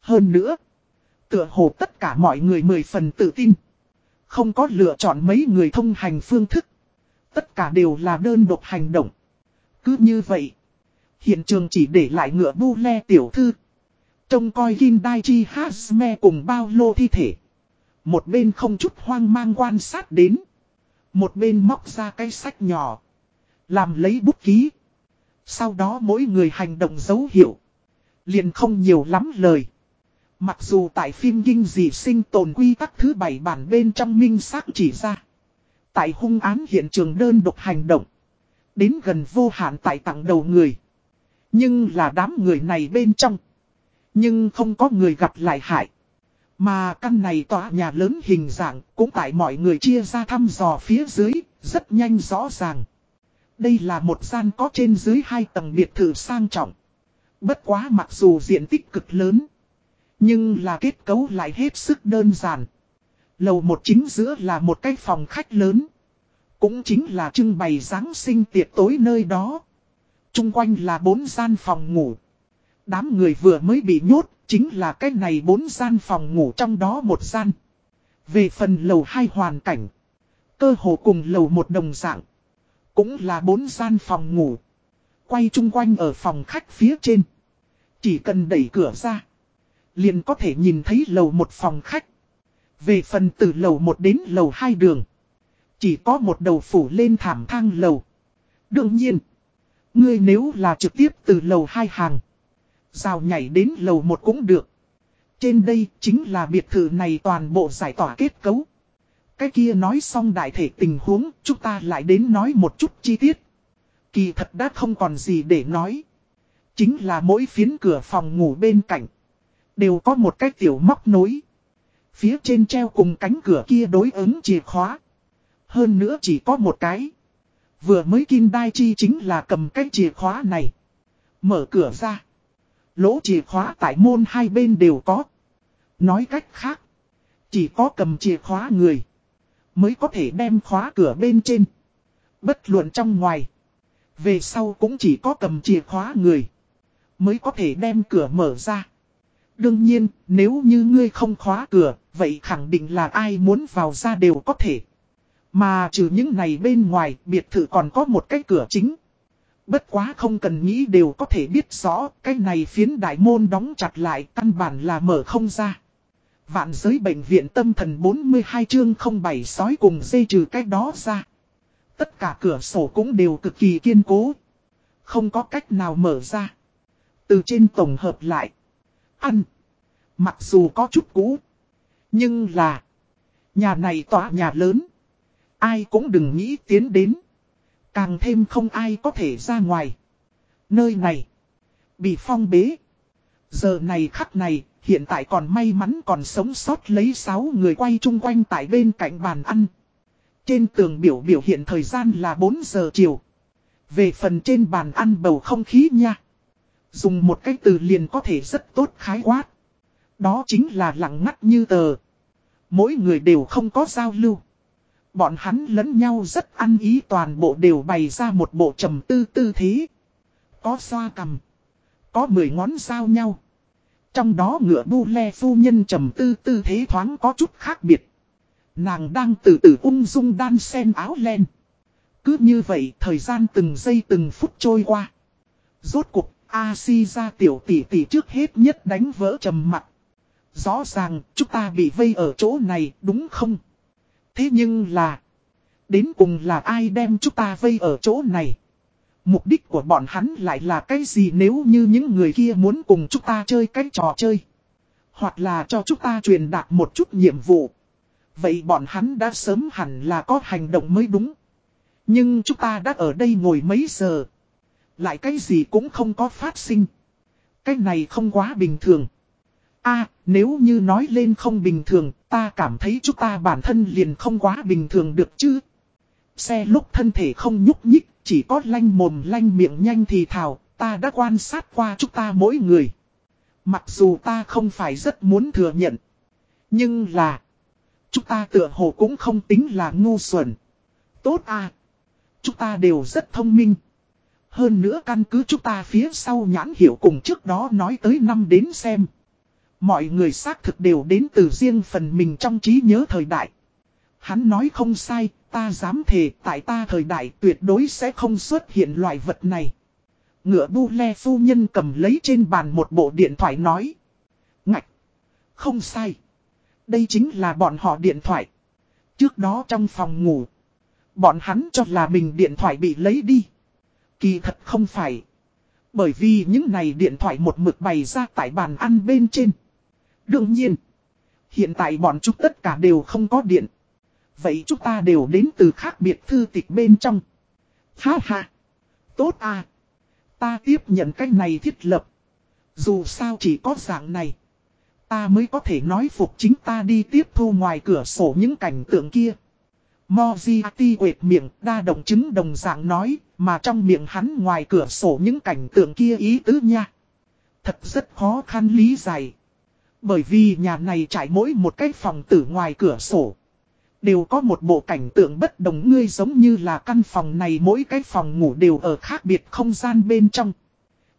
Hơn nữa, tựa hồ tất cả mọi người mười phần tự tin. Không có lựa chọn mấy người thông hành phương thức. Tất cả đều là đơn độc hành động. Cứ như vậy, hiện trường chỉ để lại ngựa bu le tiểu thư. Trông coi Gindaichi Hazme cùng bao lô thi thể. Một bên không chút hoang mang quan sát đến. Một bên móc ra cái sách nhỏ. Làm lấy bút ký. Sau đó mỗi người hành động dấu hiệu. Liền không nhiều lắm lời. Mặc dù tại phim kinh dị sinh tồn quy tắc thứ bảy bản bên trong minh xác chỉ ra. Tại hung án hiện trường đơn độc hành động. Đến gần vô hạn tại tặng đầu người. Nhưng là đám người này bên trong. Nhưng không có người gặp lại hại. Mà căn này tòa nhà lớn hình dạng cũng tại mọi người chia ra thăm dò phía dưới, rất nhanh rõ ràng. Đây là một gian có trên dưới hai tầng biệt thự sang trọng. Bất quá mặc dù diện tích cực lớn. Nhưng là kết cấu lại hết sức đơn giản. Lầu một chính giữa là một cái phòng khách lớn. Cũng chính là trưng bày Giáng sinh tiệc tối nơi đó. Trung quanh là bốn gian phòng ngủ. Đám người vừa mới bị nhốt, chính là cái này bốn gian phòng ngủ trong đó một gian. Về phần lầu hai hoàn cảnh, cơ hồ cùng lầu một đồng dạng. Cũng là bốn gian phòng ngủ. Quay chung quanh ở phòng khách phía trên. Chỉ cần đẩy cửa ra. Liền có thể nhìn thấy lầu một phòng khách. Về phần từ lầu một đến lầu hai đường. Chỉ có một đầu phủ lên thảm thang lầu. Đương nhiên. Ngươi nếu là trực tiếp từ lầu hai hàng. Rào nhảy đến lầu một cũng được. Trên đây chính là biệt thự này toàn bộ giải tỏa kết cấu. Cái kia nói xong đại thể tình huống, chúng ta lại đến nói một chút chi tiết. Kỳ thật đã không còn gì để nói. Chính là mỗi phiến cửa phòng ngủ bên cạnh. Đều có một cái tiểu móc nối. Phía trên treo cùng cánh cửa kia đối ứng chìa khóa. Hơn nữa chỉ có một cái. Vừa mới Kim Đai Chi chính là cầm cái chìa khóa này. Mở cửa ra. Lỗ chìa khóa tại môn hai bên đều có. Nói cách khác. Chỉ có cầm chìa khóa người. Mới có thể đem khóa cửa bên trên. Bất luận trong ngoài. Về sau cũng chỉ có cầm chìa khóa người. Mới có thể đem cửa mở ra. Đương nhiên, nếu như ngươi không khóa cửa, vậy khẳng định là ai muốn vào ra đều có thể. Mà trừ những này bên ngoài, biệt thự còn có một cái cửa chính. Bất quá không cần nghĩ đều có thể biết rõ, cái này phiến đại môn đóng chặt lại, căn bản là mở không ra. Vạn giới bệnh viện tâm thần 42 chương 07 sói cùng dây trừ cái đó ra. Tất cả cửa sổ cũng đều cực kỳ kiên cố. Không có cách nào mở ra. Từ trên tổng hợp lại. Ăn. Mặc dù có chút cũ. Nhưng là. Nhà này tỏa nhà lớn. Ai cũng đừng nghĩ tiến đến. Càng thêm không ai có thể ra ngoài. Nơi này. Bị phong bế. Giờ này khắc này, hiện tại còn may mắn còn sống sót lấy 6 người quay chung quanh tại bên cạnh bàn ăn. Trên tường biểu biểu hiện thời gian là 4 giờ chiều. Về phần trên bàn ăn bầu không khí nha. Dùng một cái từ liền có thể rất tốt khái quát. Đó chính là lặng ngắt như tờ. Mỗi người đều không có giao lưu. Bọn hắn lẫn nhau rất ăn ý toàn bộ đều bày ra một bộ trầm tư tư thế. Có xoa cầm. Có mười ngón sao nhau. Trong đó ngựa bu le phu nhân trầm tư tư thế thoáng có chút khác biệt. Nàng đang từ từ ung dung đan sen áo len. Cứ như vậy thời gian từng giây từng phút trôi qua. Rốt cuộc, A-si ra tiểu tỷ tỷ trước hết nhất đánh vỡ trầm mặt. Rõ ràng, chúng ta bị vây ở chỗ này, đúng không? Thế nhưng là, đến cùng là ai đem chúng ta vây ở chỗ này? Mục đích của bọn hắn lại là cái gì nếu như những người kia muốn cùng chúng ta chơi cái trò chơi? Hoặc là cho chúng ta truyền đạt một chút nhiệm vụ. Vậy bọn hắn đã sớm hẳn là có hành động mới đúng. Nhưng chúng ta đã ở đây ngồi mấy giờ. Lại cái gì cũng không có phát sinh. Cái này không quá bình thường a nếu như nói lên không bình thường, ta cảm thấy chúng ta bản thân liền không quá bình thường được chứ. Xe lúc thân thể không nhúc nhích, chỉ có lanh mồm lanh miệng nhanh thì thào, ta đã quan sát qua chúng ta mỗi người. Mặc dù ta không phải rất muốn thừa nhận. Nhưng là, chúng ta tựa hồ cũng không tính là ngu xuẩn. Tốt à, chúng ta đều rất thông minh. Hơn nữa căn cứ chúng ta phía sau nhãn hiểu cùng trước đó nói tới năm đến xem. Mọi người xác thực đều đến từ riêng phần mình trong trí nhớ thời đại. Hắn nói không sai, ta dám thề tại ta thời đại tuyệt đối sẽ không xuất hiện loại vật này. Ngựa bu le phu nhân cầm lấy trên bàn một bộ điện thoại nói. Ngạch! Không sai. Đây chính là bọn họ điện thoại. Trước đó trong phòng ngủ. Bọn hắn cho là mình điện thoại bị lấy đi. Kỳ thật không phải. Bởi vì những này điện thoại một mực bày ra tại bàn ăn bên trên. Đương nhiên, hiện tại bọn chúng tất cả đều không có điện. Vậy chúng ta đều đến từ khác biệt thư tịch bên trong. Ha ha. Tốt à. Ta tiếp nhận cách này thiết lập. Dù sao chỉ có dạng này. Ta mới có thể nói phục chính ta đi tiếp thu ngoài cửa sổ những cảnh tượng kia. Moziati quệt miệng, đa động chứng đồng dạng nói, mà trong miệng hắn ngoài cửa sổ những cảnh tượng kia ý tứ nha. Thật rất khó khăn lý giải. Bởi vì nhà này trải mỗi một cái phòng tử ngoài cửa sổ. Đều có một bộ cảnh tượng bất đồng ngươi giống như là căn phòng này mỗi cái phòng ngủ đều ở khác biệt không gian bên trong.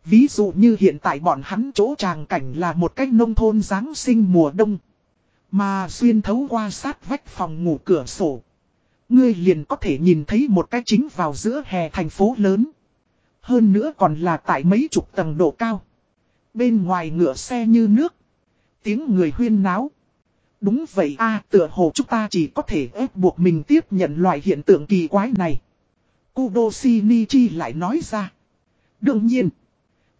Ví dụ như hiện tại bọn hắn chỗ tràng cảnh là một cái nông thôn Giáng sinh mùa đông. Mà xuyên thấu qua sát vách phòng ngủ cửa sổ. Ngươi liền có thể nhìn thấy một cái chính vào giữa hè thành phố lớn. Hơn nữa còn là tại mấy chục tầng độ cao. Bên ngoài ngựa xe như nước. Tiếng người huyên náo. Đúng vậy a, tựa hồ chúng ta chỉ có thể ép buộc mình tiếp nhận loại hiện tượng kỳ quái này. Kudo Shinichi lại nói ra. Đương nhiên.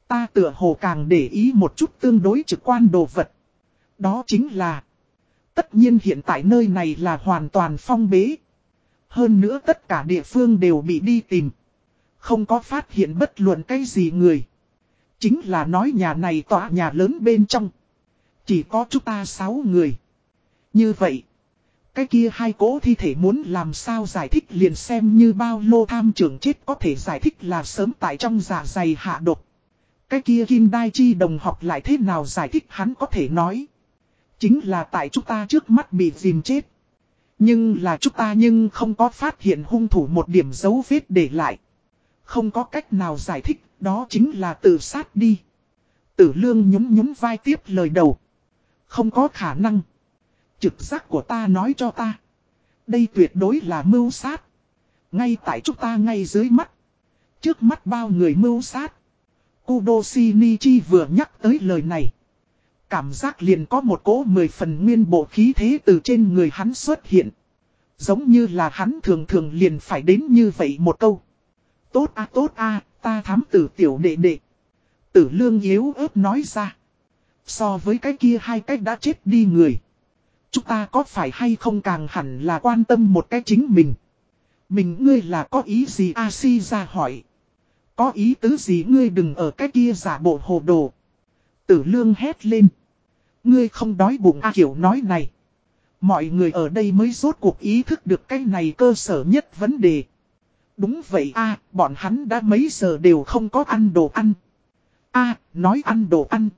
Ta tựa hồ càng để ý một chút tương đối trực quan đồ vật. Đó chính là. Tất nhiên hiện tại nơi này là hoàn toàn phong bế. Hơn nữa tất cả địa phương đều bị đi tìm. Không có phát hiện bất luận cái gì người. Chính là nói nhà này tỏa nhà lớn bên trong. Chỉ có chúng ta sáu người. Như vậy. Cái kia hai cố thi thể muốn làm sao giải thích liền xem như bao lô tham trưởng chết có thể giải thích là sớm tại trong giả dạ dày hạ độc. Cái kia Kim Đai Chi đồng học lại thế nào giải thích hắn có thể nói. Chính là tại chúng ta trước mắt bị dìm chết. Nhưng là chúng ta nhưng không có phát hiện hung thủ một điểm dấu vết để lại. Không có cách nào giải thích, đó chính là tự sát đi. Tử lương nhún nhún vai tiếp lời đầu. Không có khả năng. Trực giác của ta nói cho ta. Đây tuyệt đối là mưu sát. Ngay tại chúng ta ngay dưới mắt. Trước mắt bao người mưu sát. Kudo Shinichi vừa nhắc tới lời này. Cảm giác liền có một cỗ mười phần nguyên bộ khí thế từ trên người hắn xuất hiện. Giống như là hắn thường thường liền phải đến như vậy một câu. Tốt a tốt a, ta thám tử tiểu đệ đệ. Tử lương yếu ớt nói ra. So với cái kia hai cách đã chết đi người. Chúng ta có phải hay không càng hẳn là quan tâm một cái chính mình. Mình ngươi là có ý gì A si ra hỏi. Có ý tứ gì ngươi đừng ở cái kia giả bộ hồ đồ. Tử lương hét lên. Ngươi không đói bụng A kiểu nói này. Mọi người ở đây mới rốt cuộc ý thức được cái này cơ sở nhất vấn đề. Đúng vậy a, bọn hắn đã mấy giờ đều không có ăn đồ ăn. a, nói ăn đồ ăn.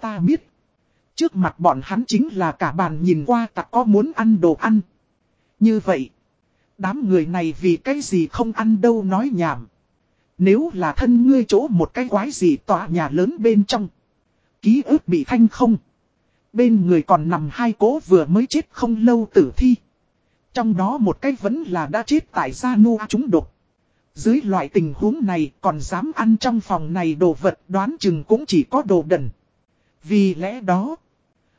Ta biết. Trước mặt bọn hắn chính là cả bàn nhìn qua ta có muốn ăn đồ ăn. Như vậy. Đám người này vì cái gì không ăn đâu nói nhảm. Nếu là thân ngươi chỗ một cái quái gì tòa nhà lớn bên trong. Ký ức bị thanh không. Bên người còn nằm hai cố vừa mới chết không lâu tử thi. Trong đó một cái vẫn là đã chết tại gia nô chúng độc. Dưới loại tình huống này còn dám ăn trong phòng này đồ vật đoán chừng cũng chỉ có đồ đần. Vì lẽ đó.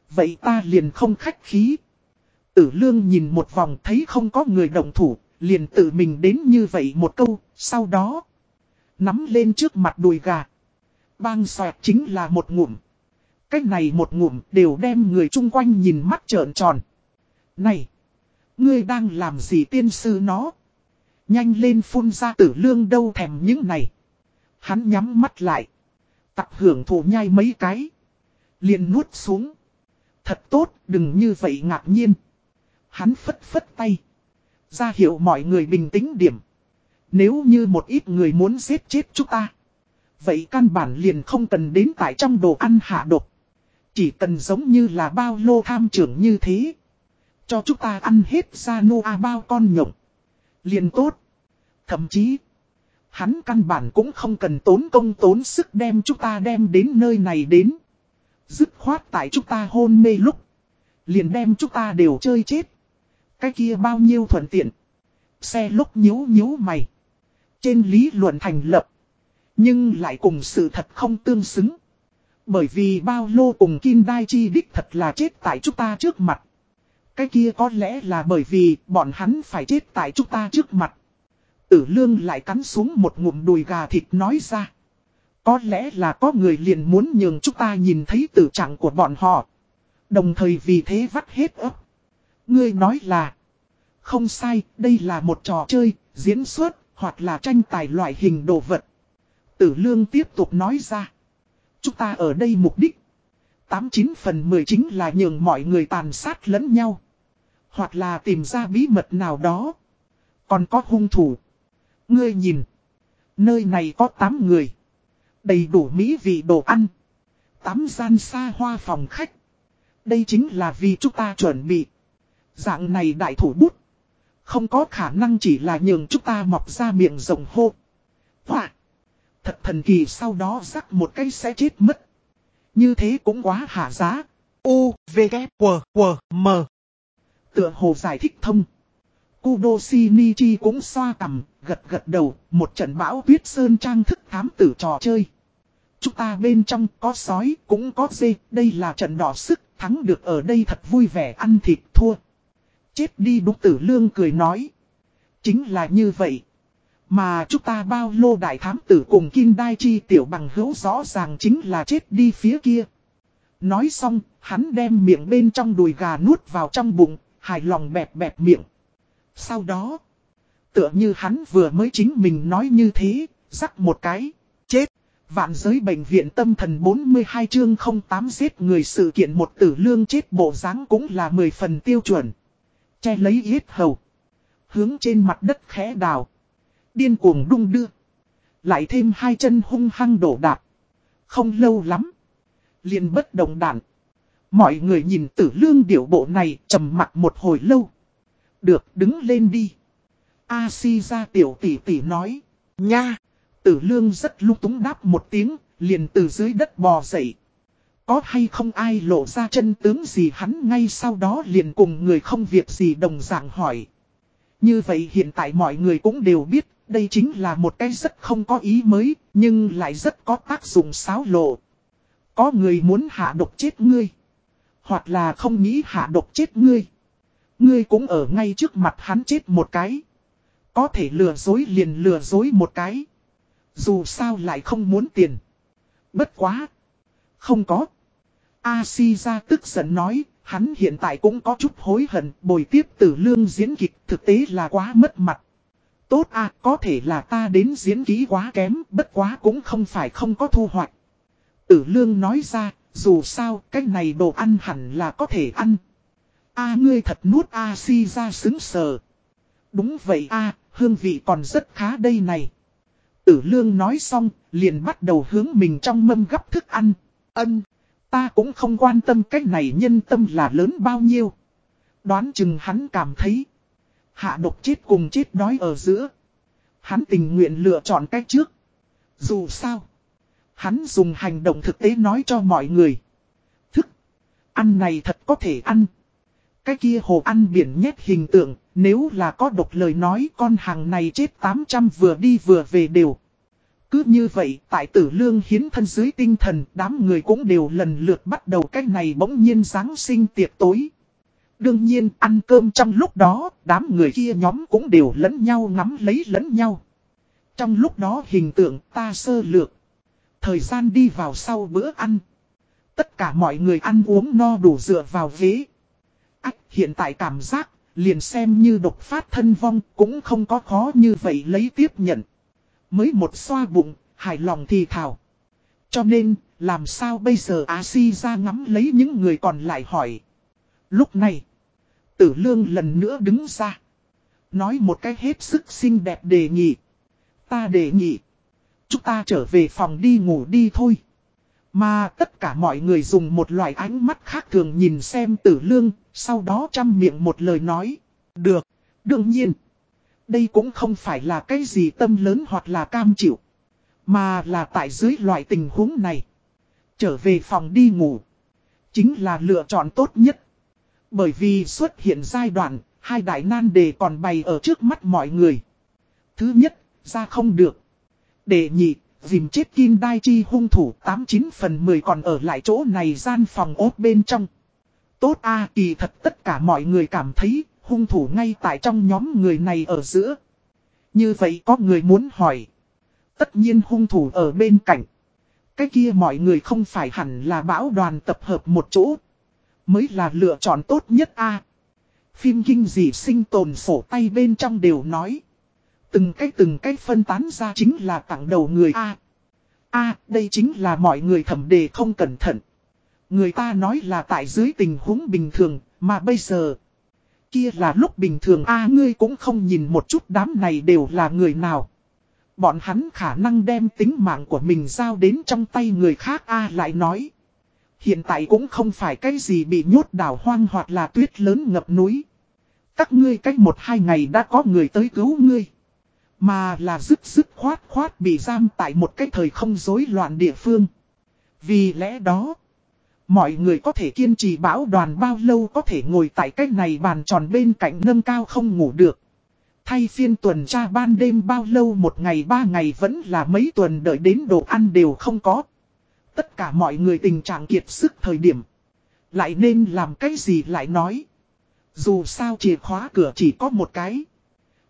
Vậy ta liền không khách khí. Tử lương nhìn một vòng thấy không có người đồng thủ, liền tự mình đến như vậy một câu, sau đó. Nắm lên trước mặt đùi gà. Bang xoẹt chính là một ngụm. Cách này một ngụm đều đem người chung quanh nhìn mắt trợn tròn. Này! Ngươi đang làm gì tiên sư nó? Nhanh lên phun ra tử lương đâu thèm những này. Hắn nhắm mắt lại. Tặc hưởng thụ nhai mấy cái liền nuốt xuống. Thật tốt, đừng như vậy ngạc nhiên. Hắn phất phất tay. Ra hiệu mọi người bình tĩnh điểm. Nếu như một ít người muốn giết chết chúng ta. Vậy căn bản liền không cần đến tại trong đồ ăn hạ độc. Chỉ cần giống như là bao lô tham trưởng như thế. Cho chúng ta ăn hết ra nô a bao con nhộng. Liền tốt. Thậm chí. Hắn căn bản cũng không cần tốn công tốn sức đem chúng ta đem đến nơi này đến. Dứt khoát tại chúng ta hôn mê lúc. Liền đem chúng ta đều chơi chết. Cái kia bao nhiêu thuận tiện. Xe lúc nhíu nhíu mày. Trên lý luận thành lập. Nhưng lại cùng sự thật không tương xứng. Bởi vì bao lô cùng Kim Đai Chi đích thật là chết tại chúng ta trước mặt. Cái kia có lẽ là bởi vì bọn hắn phải chết tại chúng ta trước mặt. Tử lương lại cắn xuống một ngụm đùi gà thịt nói ra. Có lẽ là có người liền muốn nhường chúng ta nhìn thấy tử trạng của bọn họ. Đồng thời vì thế vắt hết ấp. Ngươi nói là. Không sai, đây là một trò chơi, diễn xuất, hoặc là tranh tài loại hình đồ vật. Tử lương tiếp tục nói ra. Chúng ta ở đây mục đích. 89 phần 10 chính là nhường mọi người tàn sát lẫn nhau. Hoặc là tìm ra bí mật nào đó. Còn có hung thủ. Ngươi nhìn. Nơi này có 8 người. Đầy đủ mỹ vị đồ ăn. Tắm gian xa hoa phòng khách. Đây chính là vì chúng ta chuẩn bị. Dạng này đại thủ bút. Không có khả năng chỉ là nhường chúng ta mọc ra miệng rồng hô. Hoa. Thật thần kỳ sau đó rắc một cái sẽ chết mất. Như thế cũng quá hạ giá. U, V, K, W, W, M. Tựa hồ giải thích thông. Kudo Shinichi cũng xoa cằm, gật gật đầu, một trận bão tuyết sơn trang thức thám tử trò chơi. Chúng ta bên trong có sói, cũng có dê, đây là trận đỏ sức, thắng được ở đây thật vui vẻ ăn thịt thua. Chết đi đúc tử lương cười nói. Chính là như vậy. Mà chúng ta bao lô đại thám tử cùng Kim Đai Chi tiểu bằng hữu rõ ràng chính là chết đi phía kia. Nói xong, hắn đem miệng bên trong đùi gà nuốt vào trong bụng, hài lòng bẹp bẹp miệng. Sau đó, tựa như hắn vừa mới chính mình nói như thế, rắc một cái, chết. Vạn giới bệnh viện tâm thần 42 chương 08 giết người sự kiện một tử lương chết bộ dáng cũng là 10 phần tiêu chuẩn. Che lấy yết hầu. Hướng trên mặt đất khẽ đào. Điên cuồng đung đưa. Lại thêm hai chân hung hăng đổ đạp. Không lâu lắm. liền bất động đạn. Mọi người nhìn tử lương điệu bộ này trầm mặt một hồi lâu. Được đứng lên đi. A si ra tiểu tỷ tỷ nói. Nha. Tử lương rất lúc túng đáp một tiếng. Liền từ dưới đất bò dậy. Có hay không ai lộ ra chân tướng gì hắn ngay sau đó liền cùng người không việc gì đồng dạng hỏi. Như vậy hiện tại mọi người cũng đều biết đây chính là một cái rất không có ý mới, nhưng lại rất có tác dụng xáo lộ. Có người muốn hạ độc chết ngươi. Hoặc là không nghĩ hạ độc chết ngươi. Ngươi cũng ở ngay trước mặt hắn chết một cái. Có thể lừa dối liền lừa dối một cái. Dù sao lại không muốn tiền. Bất quá. Không có. A-si ra tức giận nói, hắn hiện tại cũng có chút hối hận, bồi tiếp tử lương diễn kịch thực tế là quá mất mặt. Tốt à, có thể là ta đến diễn ký quá kém, bất quá cũng không phải không có thu hoạch. Tử lương nói ra, dù sao, cái này đồ ăn hẳn là có thể ăn. A ngươi thật nuốt A si ra xứng sờ. Đúng vậy A, hương vị còn rất khá đây này. Tử lương nói xong, liền bắt đầu hướng mình trong mâm gấp thức ăn. Ân, ta cũng không quan tâm cái này nhân tâm là lớn bao nhiêu. Đoán chừng hắn cảm thấy. Hạ độc chết cùng chết đói ở giữa. Hắn tình nguyện lựa chọn cách trước. Dù sao. Hắn dùng hành động thực tế nói cho mọi người. Thức. Ăn này thật có thể ăn. Cái kia hồ ăn biển nhét hình tượng. Nếu là có độc lời nói con hàng này chết 800 vừa đi vừa về đều. Cứ như vậy, tại tử lương hiến thân dưới tinh thần, đám người cũng đều lần lượt bắt đầu cách này bỗng nhiên Giáng sinh tiệc tối. Đương nhiên, ăn cơm trong lúc đó, đám người kia nhóm cũng đều lẫn nhau ngắm lấy lẫn nhau. Trong lúc đó hình tượng ta sơ lược. Thời gian đi vào sau bữa ăn. Tất cả mọi người ăn uống no đủ dựa vào ghế. Ách, hiện tại cảm giác, liền xem như độc phát thân vong cũng không có khó như vậy lấy tiếp nhận. Mới một xoa bụng, hài lòng thì thảo. Cho nên, làm sao bây giờ Á Si ra ngắm lấy những người còn lại hỏi. Lúc này, Tử lương lần nữa đứng ra. Nói một cách hết sức xinh đẹp đề nghị. Ta đề nghị. Chúng ta trở về phòng đi ngủ đi thôi. Mà tất cả mọi người dùng một loại ánh mắt khác thường nhìn xem tử lương, sau đó chăm miệng một lời nói. Được, đương nhiên. Đây cũng không phải là cái gì tâm lớn hoặc là cam chịu. Mà là tại dưới loại tình huống này. Trở về phòng đi ngủ. Chính là lựa chọn tốt nhất. Bởi vì xuất hiện giai đoạn, hai đại nan đề còn bày ở trước mắt mọi người. Thứ nhất, ra không được. Đệ nhị, dìm chết Kim Đai Chi hung thủ 89 phần 10 còn ở lại chỗ này gian phòng ốt bên trong. Tốt a, kỳ thật tất cả mọi người cảm thấy, hung thủ ngay tại trong nhóm người này ở giữa. Như vậy có người muốn hỏi. Tất nhiên hung thủ ở bên cạnh. Cái kia mọi người không phải hẳn là bão đoàn tập hợp một chỗ. Mới là lựa chọn tốt nhất a Phim kinh dị sinh tồn sổ tay bên trong đều nói. Từng cách từng cách phân tán ra chính là tặng đầu người A. A, đây chính là mọi người thẩm đề không cẩn thận. Người ta nói là tại dưới tình huống bình thường, mà bây giờ... Kia là lúc bình thường A ngươi cũng không nhìn một chút đám này đều là người nào. Bọn hắn khả năng đem tính mạng của mình giao đến trong tay người khác A lại nói. Hiện tại cũng không phải cái gì bị nhốt đảo hoang hoặc là tuyết lớn ngập núi. Các ngươi cách một hai ngày đã có người tới cứu ngươi. Mà là dứt dứt khoát khoát bị giam tại một cái thời không rối loạn địa phương. Vì lẽ đó, mọi người có thể kiên trì bão đoàn bao lâu có thể ngồi tại cái này bàn tròn bên cạnh nâng cao không ngủ được. Thay phiên tuần tra ban đêm bao lâu một ngày ba ngày vẫn là mấy tuần đợi đến đồ ăn đều không có. Tất cả mọi người tình trạng kiệt sức thời điểm. Lại nên làm cái gì lại nói. Dù sao chìa khóa cửa chỉ có một cái.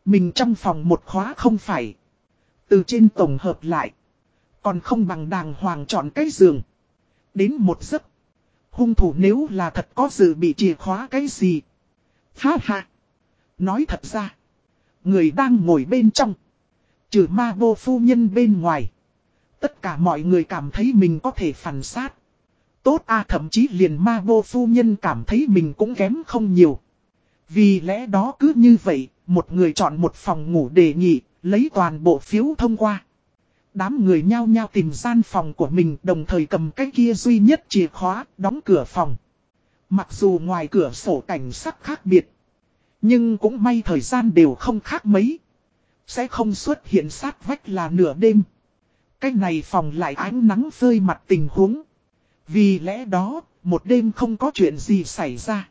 Mình trong phòng một khóa không phải. Từ trên tổng hợp lại. Còn không bằng đàng hoàng chọn cái giường. Đến một giấc. Hung thủ nếu là thật có dự bị chìa khóa cái gì. Ha ha. Nói thật ra. Người đang ngồi bên trong. Trừ ma vô phu nhân bên ngoài. Tất cả mọi người cảm thấy mình có thể phản sát. Tốt a thậm chí liền ma vô phu nhân cảm thấy mình cũng kém không nhiều. Vì lẽ đó cứ như vậy, một người chọn một phòng ngủ đề nghị, lấy toàn bộ phiếu thông qua. Đám người nhao nhao tìm gian phòng của mình đồng thời cầm cái kia duy nhất chìa khóa, đóng cửa phòng. Mặc dù ngoài cửa sổ cảnh sắc khác biệt, nhưng cũng may thời gian đều không khác mấy. Sẽ không xuất hiện sát vách là nửa đêm. Cái này phòng lại ánh nắng rơi mặt tình huống. Vì lẽ đó, một đêm không có chuyện gì xảy ra.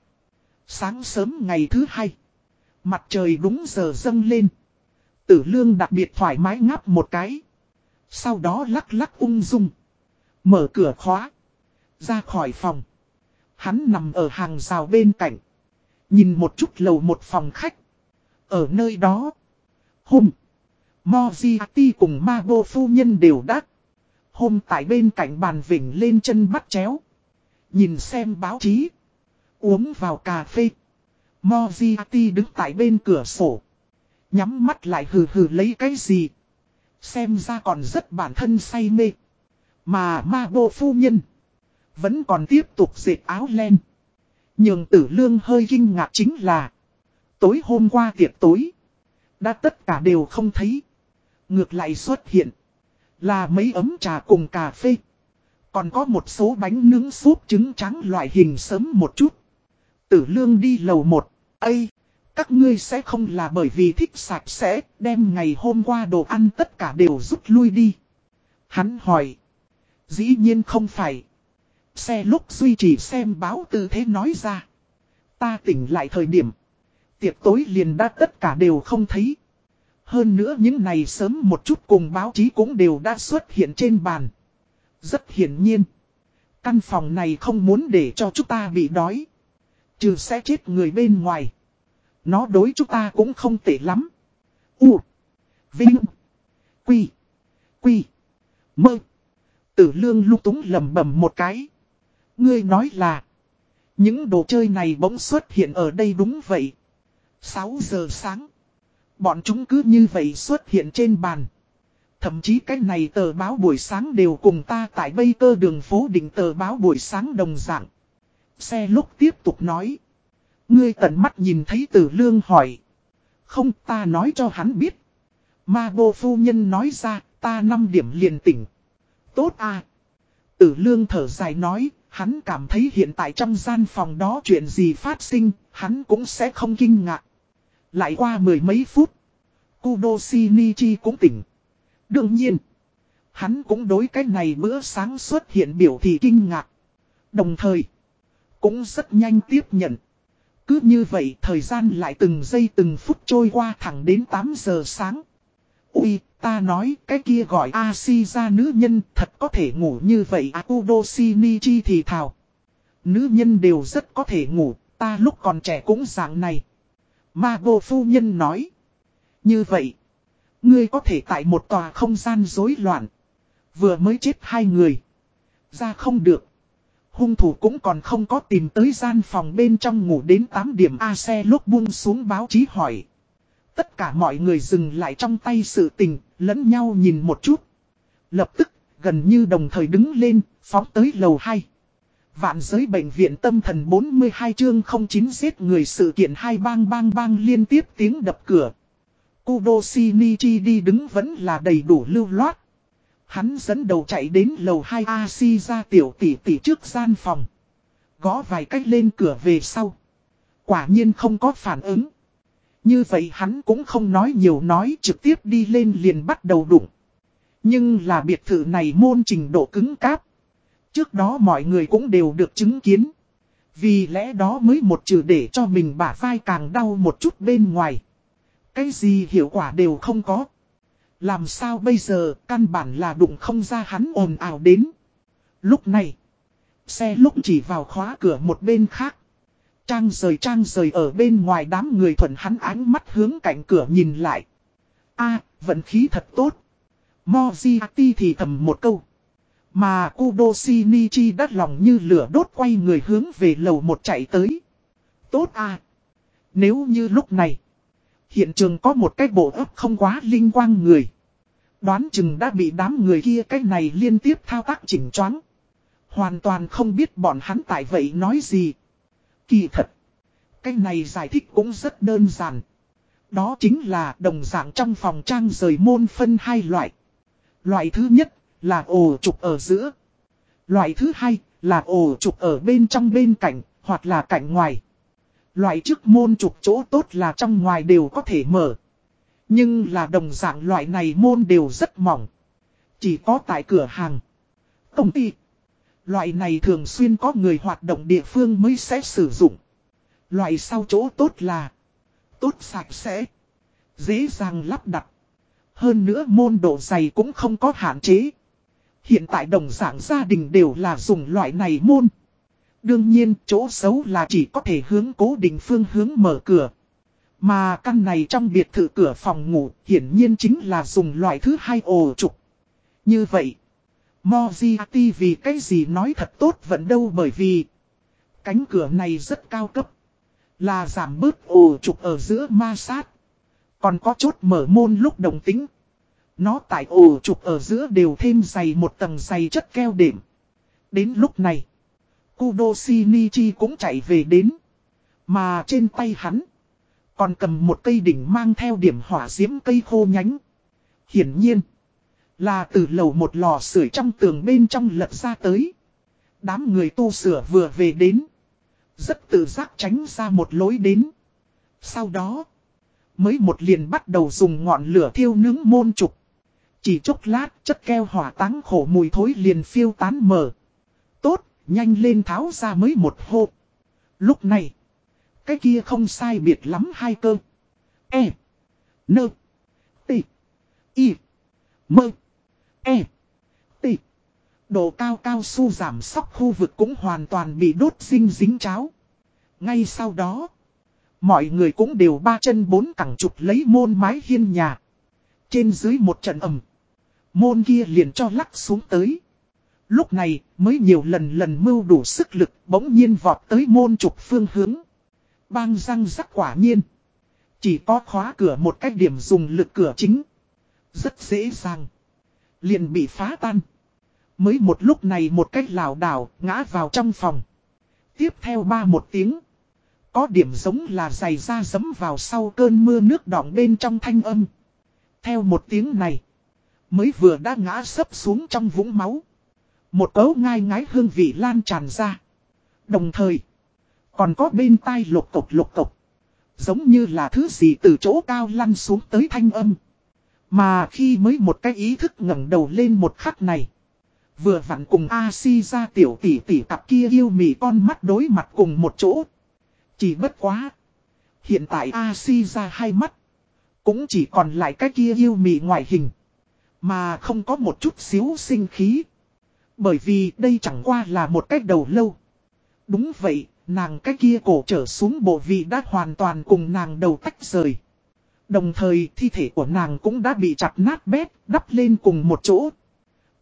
Sáng sớm ngày thứ hai. Mặt trời đúng giờ dâng lên. Tử lương đặc biệt thoải mái ngáp một cái. Sau đó lắc lắc ung dung. Mở cửa khóa. Ra khỏi phòng. Hắn nằm ở hàng rào bên cạnh. Nhìn một chút lầu một phòng khách. Ở nơi đó. Hùng, Moziati cùng ma vô phu nhân đều đắt. Hôm tại bên cạnh bàn vỉnh lên chân bắt chéo. Nhìn xem báo chí. Uống vào cà phê. Moziati đứng tại bên cửa sổ. Nhắm mắt lại hừ hừ lấy cái gì. Xem ra còn rất bản thân say mê. Mà ma bộ phu nhân. Vẫn còn tiếp tục dệt áo len. Nhưng tử lương hơi kinh ngạc chính là. Tối hôm qua tiệc tối. Đã tất cả đều không thấy. Ngược lại xuất hiện. Là mấy ấm trà cùng cà phê. Còn có một số bánh nướng súp trứng trắng loại hình sớm một chút. Tử lương đi lầu một. Ây! Các ngươi sẽ không là bởi vì thích sạch sẽ, đem ngày hôm qua đồ ăn tất cả đều rút lui đi. Hắn hỏi. Dĩ nhiên không phải. Xe lúc duy trì xem báo tư thế nói ra. Ta tỉnh lại thời điểm. Tiệc tối liền đã tất cả đều không thấy. Hơn nữa những này sớm một chút cùng báo chí cũng đều đã xuất hiện trên bàn. Rất hiển nhiên. Căn phòng này không muốn để cho chúng ta bị đói. Trừ sẽ chết người bên ngoài. Nó đối chúng ta cũng không tệ lắm. U. Vinh. Quy. Quy. Mơ. Tử lương lúc túng lầm bầm một cái. Ngươi nói là. Những đồ chơi này bỗng xuất hiện ở đây đúng vậy. 6 giờ sáng. Bọn chúng cứ như vậy xuất hiện trên bàn. Thậm chí cái này tờ báo buổi sáng đều cùng ta tại bây cơ đường phố đỉnh tờ báo buổi sáng đồng dạng. Xe lúc tiếp tục nói. Ngươi tận mắt nhìn thấy tử lương hỏi. Không ta nói cho hắn biết. Ma bô phu nhân nói ra, ta 5 điểm liền tỉnh. Tốt à. Tử lương thở dài nói. Hắn cảm thấy hiện tại trong gian phòng đó chuyện gì phát sinh. Hắn cũng sẽ không kinh ngạc. Lại qua mười mấy phút. Kudo Shinichi cũng tỉnh. Đương nhiên. Hắn cũng đối cái này bữa sáng xuất hiện biểu thị kinh ngạc. Đồng thời. Cũng rất nhanh tiếp nhận. Cứ như vậy thời gian lại từng giây từng phút trôi qua thẳng đến 8 giờ sáng. Ui, ta nói cái kia gọi A-si ra nữ nhân thật có thể ngủ như vậy à? Akudo Shinichi thì thào. Nữ nhân đều rất có thể ngủ, ta lúc còn trẻ cũng dạng này. Mago phu nhân nói. Như vậy, ngươi có thể tại một tòa không gian rối loạn. Vừa mới chết hai người. Ra không được. Hung thủ cũng còn không có tìm tới gian phòng bên trong ngủ đến 8 điểm A xe lúc buông xuống báo chí hỏi. Tất cả mọi người dừng lại trong tay sự tình, lẫn nhau nhìn một chút. Lập tức, gần như đồng thời đứng lên, phóng tới lầu 2. Vạn giới bệnh viện tâm thần 42 chương 09 giết người sự kiện hai bang bang bang liên tiếp tiếng đập cửa. Kudo Shinichi đi đứng vẫn là đầy đủ lưu loát. Hắn dẫn đầu chạy đến lầu 2 AC ra tiểu tỷ tỷ trước gian phòng. Gõ vài cách lên cửa về sau. Quả nhiên không có phản ứng. Như vậy hắn cũng không nói nhiều nói trực tiếp đi lên liền bắt đầu đụng. Nhưng là biệt thự này môn trình độ cứng cáp. Trước đó mọi người cũng đều được chứng kiến. Vì lẽ đó mới một trừ để cho mình bả vai càng đau một chút bên ngoài. Cái gì hiệu quả đều không có. Làm sao bây giờ căn bản là đụng không ra hắn ồn ào đến. Lúc này, xe lúc chỉ vào khóa cửa một bên khác. Trang rời trang rời ở bên ngoài đám người thuận hắn ánh mắt hướng cạnh cửa nhìn lại. a vận khí thật tốt. Moziati thì thầm một câu. Mà Kudo Shinichi đắt lòng như lửa đốt quay người hướng về lầu một chạy tới. Tốt à. Nếu như lúc này. Hiện trường có một cái bộ ấp không quá linh quang người. Đoán chừng đã bị đám người kia cái này liên tiếp thao tác chỉnh choáng. Hoàn toàn không biết bọn hắn tại vậy nói gì. Kỳ thật. Cái này giải thích cũng rất đơn giản. Đó chính là đồng dạng trong phòng trang rời môn phân hai loại. Loại thứ nhất là ổ trục ở giữa. Loại thứ hai là ổ trục ở bên trong bên cạnh hoặc là cạnh ngoài. Loại trước môn trục chỗ tốt là trong ngoài đều có thể mở. Nhưng là đồng dạng loại này môn đều rất mỏng. Chỉ có tại cửa hàng, công ty. Loại này thường xuyên có người hoạt động địa phương mới sẽ sử dụng. Loại sau chỗ tốt là tốt sạch sẽ, dễ dàng lắp đặt. Hơn nữa môn độ dày cũng không có hạn chế. Hiện tại đồng dạng gia đình đều là dùng loại này môn. Đương nhiên chỗ xấu là chỉ có thể hướng cố định phương hướng mở cửa. Mà căn này trong biệt thự cửa phòng ngủ hiển nhiên chính là dùng loại thứ hai ổ trục. Như vậy, Moziati vì cái gì nói thật tốt vẫn đâu bởi vì cánh cửa này rất cao cấp. Là giảm bớt ổ trục ở giữa ma sát. Còn có chốt mở môn lúc đồng tính. Nó tại ổ trục ở giữa đều thêm dày một tầng dày chất keo đệm. Đến lúc này, Kudo Shinichi cũng chạy về đến. Mà trên tay hắn, còn cầm một cây đỉnh mang theo điểm hỏa diễm cây khô nhánh. Hiển nhiên, là từ lầu một lò sưởi trong tường bên trong lật ra tới. Đám người tu sửa vừa về đến. Rất tự giác tránh ra một lối đến. Sau đó, mới một liền bắt đầu dùng ngọn lửa thiêu nướng môn trục. Chỉ chốc lát, chất keo hỏa táng khổ mùi thối liền phiêu tán mở. Nhanh lên tháo ra mới một hộp. Lúc này, cái kia không sai biệt lắm hai cơ. E. Nơ. T. Y. Mơ. E. T. Độ cao cao su giảm sóc khu vực cũng hoàn toàn bị đốt dinh dính cháo. Ngay sau đó, mọi người cũng đều ba chân bốn cẳng chụp lấy môn mái hiên nhà. Trên dưới một trận ẩm. Môn kia liền cho lắc xuống tới. Lúc này, mới nhiều lần lần mưu đủ sức lực bỗng nhiên vọt tới môn trục phương hướng. Bang răng rắc quả nhiên. Chỉ có khóa cửa một cách điểm dùng lực cửa chính. Rất dễ dàng. Liền bị phá tan. Mới một lúc này một cách lảo đảo, ngã vào trong phòng. Tiếp theo ba một tiếng. Có điểm giống là giày da dấm vào sau cơn mưa nước đọng bên trong thanh âm. Theo một tiếng này. Mới vừa đã ngã sấp xuống trong vũng máu. Một cấu ngai ngái hương vị lan tràn ra. Đồng thời. Còn có bên tai lục tục lục tục, Giống như là thứ gì từ chỗ cao lăn xuống tới thanh âm. Mà khi mới một cái ý thức ngẩng đầu lên một khắc này. Vừa vặn cùng A-si ra tiểu tỷ tỷ cặp kia yêu mị con mắt đối mặt cùng một chỗ. Chỉ bất quá. Hiện tại A-si ra hai mắt. Cũng chỉ còn lại cái kia yêu mị ngoại hình. Mà không có một chút xíu sinh khí. Bởi vì đây chẳng qua là một cách đầu lâu. Đúng vậy, nàng cái kia cổ trở xuống bộ vị đã hoàn toàn cùng nàng đầu tách rời. Đồng thời thi thể của nàng cũng đã bị chặt nát bét, đắp lên cùng một chỗ.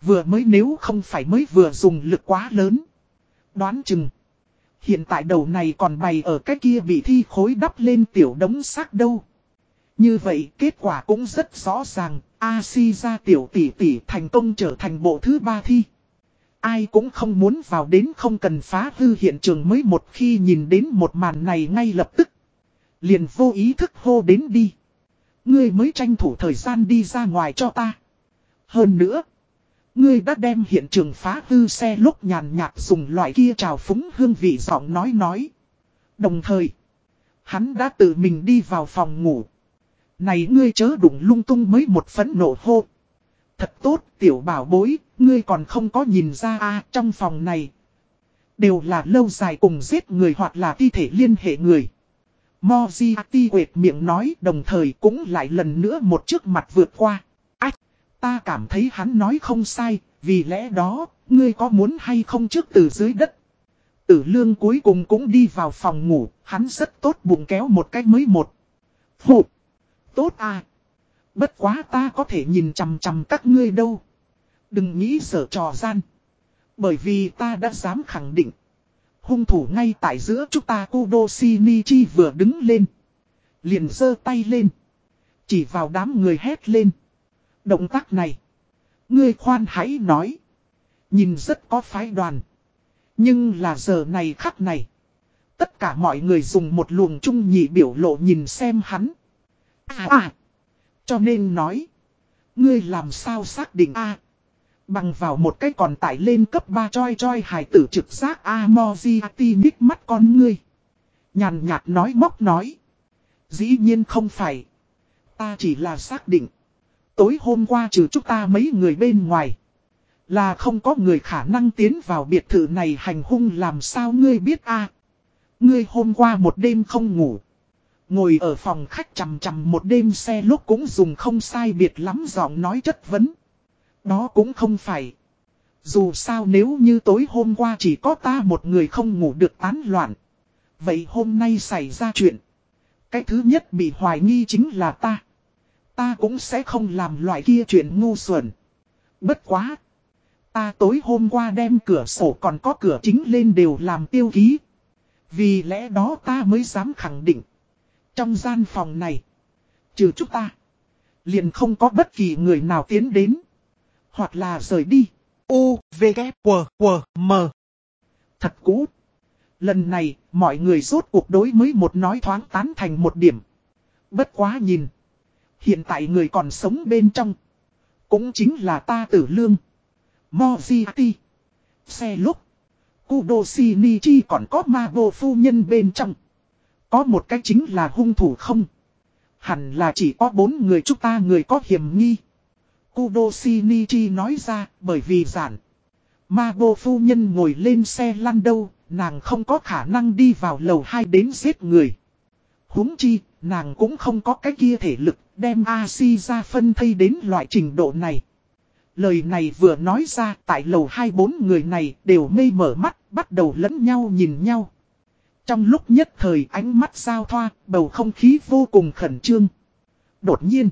Vừa mới nếu không phải mới vừa dùng lực quá lớn. Đoán chừng. Hiện tại đầu này còn bày ở cái kia bị thi khối đắp lên tiểu đống xác đâu. Như vậy kết quả cũng rất rõ ràng, A-si ra tiểu tỷ tỷ thành công trở thành bộ thứ ba thi. Ai cũng không muốn vào đến không cần phá hư hiện trường mới một khi nhìn đến một màn này ngay lập tức. Liền vô ý thức hô đến đi. Ngươi mới tranh thủ thời gian đi ra ngoài cho ta. Hơn nữa. Ngươi đã đem hiện trường phá hư xe lúc nhàn nhạt dùng loại kia trào phúng hương vị giọng nói nói. Đồng thời. Hắn đã tự mình đi vào phòng ngủ. Này ngươi chớ đụng lung tung mới một phấn nộ hô. Thật tốt tiểu bảo bối, ngươi còn không có nhìn ra a trong phòng này. Đều là lâu dài cùng giết người hoặc là thi thể liên hệ người. Moziati quệt miệng nói đồng thời cũng lại lần nữa một trước mặt vượt qua. Ách, ta cảm thấy hắn nói không sai, vì lẽ đó, ngươi có muốn hay không trước từ dưới đất. Tử lương cuối cùng cũng đi vào phòng ngủ, hắn rất tốt bụng kéo một cách mới một. Phụ, tốt à. Bất quá ta có thể nhìn chằm chằm các ngươi đâu. Đừng nghĩ sở trò gian. Bởi vì ta đã dám khẳng định. Hung thủ ngay tại giữa chúng ta Kudo Shinichi vừa đứng lên. Liền giơ tay lên. Chỉ vào đám người hét lên. Động tác này. Ngươi khoan hãy nói. Nhìn rất có phái đoàn. Nhưng là giờ này khắc này. Tất cả mọi người dùng một luồng trung nhị biểu lộ nhìn xem hắn. À à. Cho nên nói. Ngươi làm sao xác định a Bằng vào một cái còn tải lên cấp 3 choi choi hài tử trực giác Amoziati nhích mắt con ngươi. Nhàn nhạt nói móc nói. Dĩ nhiên không phải. Ta chỉ là xác định. Tối hôm qua trừ chúng ta mấy người bên ngoài. Là không có người khả năng tiến vào biệt thự này hành hung làm sao ngươi biết a Ngươi hôm qua một đêm không ngủ. Ngồi ở phòng khách chằm chằm một đêm xe lúc cũng dùng không sai biệt lắm giọng nói chất vấn. Đó cũng không phải. Dù sao nếu như tối hôm qua chỉ có ta một người không ngủ được tán loạn. Vậy hôm nay xảy ra chuyện. Cái thứ nhất bị hoài nghi chính là ta. Ta cũng sẽ không làm loại kia chuyện ngu xuẩn. Bất quá. Ta tối hôm qua đem cửa sổ còn có cửa chính lên đều làm tiêu ký. Vì lẽ đó ta mới dám khẳng định. Trong gian phòng này. Trừ chúng ta. Liền không có bất kỳ người nào tiến đến. Hoặc là rời đi. U, V, K, W, W, M. Thật cũ. Lần này, mọi người rốt cuộc đối mới một nói thoáng tán thành một điểm. Bất quá nhìn. Hiện tại người còn sống bên trong. Cũng chính là ta tử lương. Moziati. Xe lúc. Kudo Shinichi còn có ma vô phu nhân bên trong. Có một cách chính là hung thủ không? Hẳn là chỉ có bốn người chúng ta người có hiểm nghi. Kudo Shinichi nói ra bởi vì giản. Mago phu nhân ngồi lên xe lăn đâu, nàng không có khả năng đi vào lầu 2 đến giết người. huống chi, nàng cũng không có cái kia thể lực đem AC ra phân thây đến loại trình độ này. Lời này vừa nói ra tại lầu hai bốn người này đều mê mở mắt, bắt đầu lẫn nhau nhìn nhau. Trong lúc nhất thời ánh mắt giao thoa, bầu không khí vô cùng khẩn trương. Đột nhiên,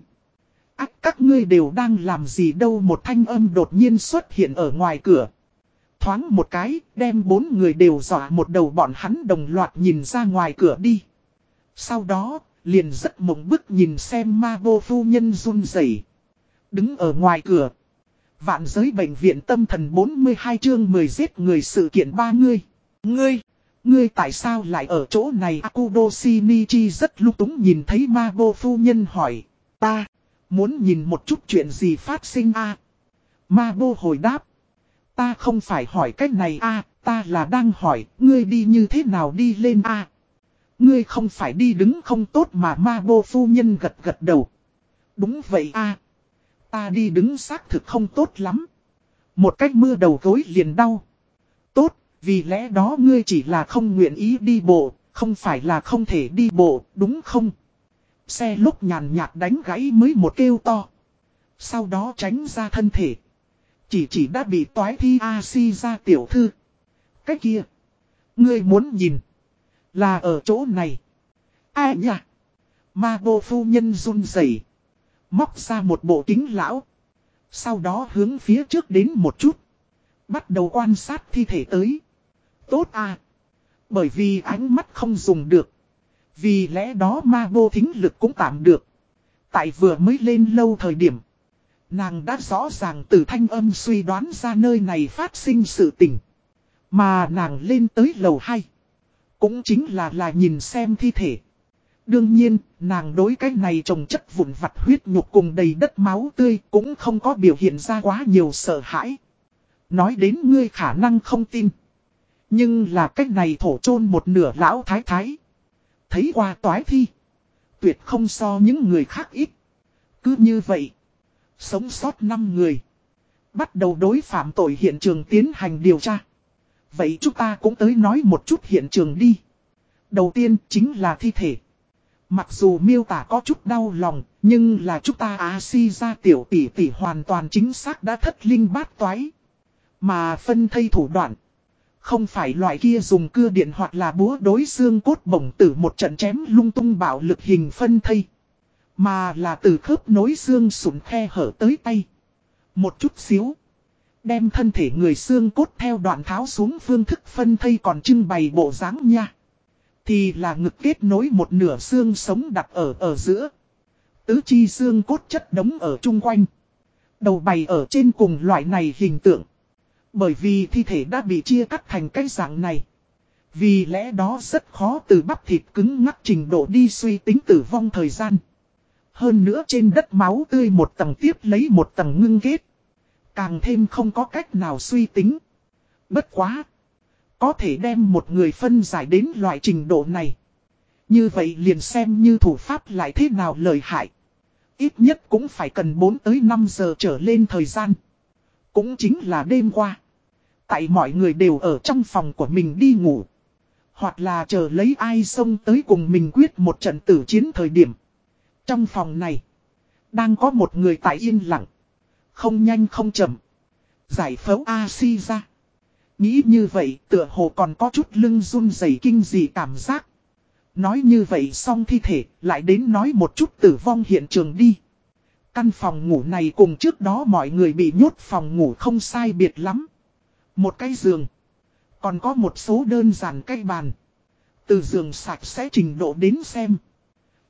ác các ngươi đều đang làm gì đâu một thanh âm đột nhiên xuất hiện ở ngoài cửa. Thoáng một cái, đem bốn người đều dọa một đầu bọn hắn đồng loạt nhìn ra ngoài cửa đi. Sau đó, liền rất mộng bức nhìn xem ma vô phu nhân run rẩy Đứng ở ngoài cửa. Vạn giới bệnh viện tâm thần 42 chương 10 giết người sự kiện ba ngươi. Ngươi! Ngươi tại sao lại ở chỗ này Akudo Shinichi rất lúc túng nhìn thấy ma vô phu nhân hỏi. Ta, muốn nhìn một chút chuyện gì phát sinh a à? Ma vô hồi đáp. Ta không phải hỏi cách này a ta là đang hỏi, ngươi đi như thế nào đi lên a Ngươi không phải đi đứng không tốt mà ma vô phu nhân gật gật đầu. Đúng vậy a Ta đi đứng xác thực không tốt lắm. Một cách mưa đầu gối liền đau. Tốt, vì lẽ đó ngươi chỉ là không nguyện ý đi bộ, không phải là không thể đi bộ, đúng không? Xe lúc nhàn nhạt đánh gãy mới một kêu to. Sau đó tránh ra thân thể. Chỉ chỉ đã bị toái thi A-si ra tiểu thư. Cái kia. Ngươi muốn nhìn. Là ở chỗ này. Ai nhỉ? Ma bô phu nhân run rẩy Móc ra một bộ kính lão. Sau đó hướng phía trước đến một chút. Bắt đầu quan sát thi thể tới. Tốt à. Bởi vì ánh mắt không dùng được. Vì lẽ đó ma vô thính lực cũng tạm được. Tại vừa mới lên lâu thời điểm. Nàng đã rõ ràng từ thanh âm suy đoán ra nơi này phát sinh sự tình. Mà nàng lên tới lầu 2. Cũng chính là là nhìn xem thi thể. Đương nhiên, nàng đối cái này trồng chất vụn vặt huyết nhục cùng đầy đất máu tươi cũng không có biểu hiện ra quá nhiều sợ hãi. Nói đến ngươi khả năng không tin. Nhưng là cách này thổ chôn một nửa lão thái thái. Thấy qua toái thi. Tuyệt không so những người khác ít. Cứ như vậy. Sống sót 5 người. Bắt đầu đối phạm tội hiện trường tiến hành điều tra. Vậy chúng ta cũng tới nói một chút hiện trường đi. Đầu tiên chính là thi thể. Mặc dù miêu tả có chút đau lòng, nhưng là chúng ta á si ra tiểu tỷ tỷ hoàn toàn chính xác đã thất linh bát toái. Mà phân thây thủ đoạn. Không phải loại kia dùng cưa điện hoặc là búa đối xương cốt bổng tử một trận chém lung tung bạo lực hình phân thây. Mà là từ khớp nối xương sụn khe hở tới tay. Một chút xíu. Đem thân thể người xương cốt theo đoạn tháo xuống phương thức phân thây còn trưng bày bộ dáng nha. Thì là ngực kết nối một nửa xương sống đặt ở ở giữa. Tứ chi xương cốt chất đống ở chung quanh. Đầu bày ở trên cùng loại này hình tượng. Bởi vì thi thể đã bị chia cắt thành cái dạng này. Vì lẽ đó rất khó từ bắp thịt cứng ngắc trình độ đi suy tính tử vong thời gian. Hơn nữa trên đất máu tươi một tầng tiếp lấy một tầng ngưng kết. Càng thêm không có cách nào suy tính. Bất quá. Có thể đem một người phân giải đến loại trình độ này. Như vậy liền xem như thủ pháp lại thế nào lợi hại. Ít nhất cũng phải cần 4 tới 5 giờ trở lên thời gian. Cũng chính là đêm qua. Tại mọi người đều ở trong phòng của mình đi ngủ. Hoặc là chờ lấy ai xông tới cùng mình quyết một trận tử chiến thời điểm. Trong phòng này. Đang có một người tại yên lặng. Không nhanh không chậm. Giải phẫu A-si ra. Nghĩ như vậy tựa hồ còn có chút lưng run rẩy kinh dị cảm giác. Nói như vậy xong thi thể, lại đến nói một chút tử vong hiện trường đi. Căn phòng ngủ này cùng trước đó mọi người bị nhốt phòng ngủ không sai biệt lắm. Một cái giường. Còn có một số đơn giản cái bàn. Từ giường sạch sẽ trình độ đến xem.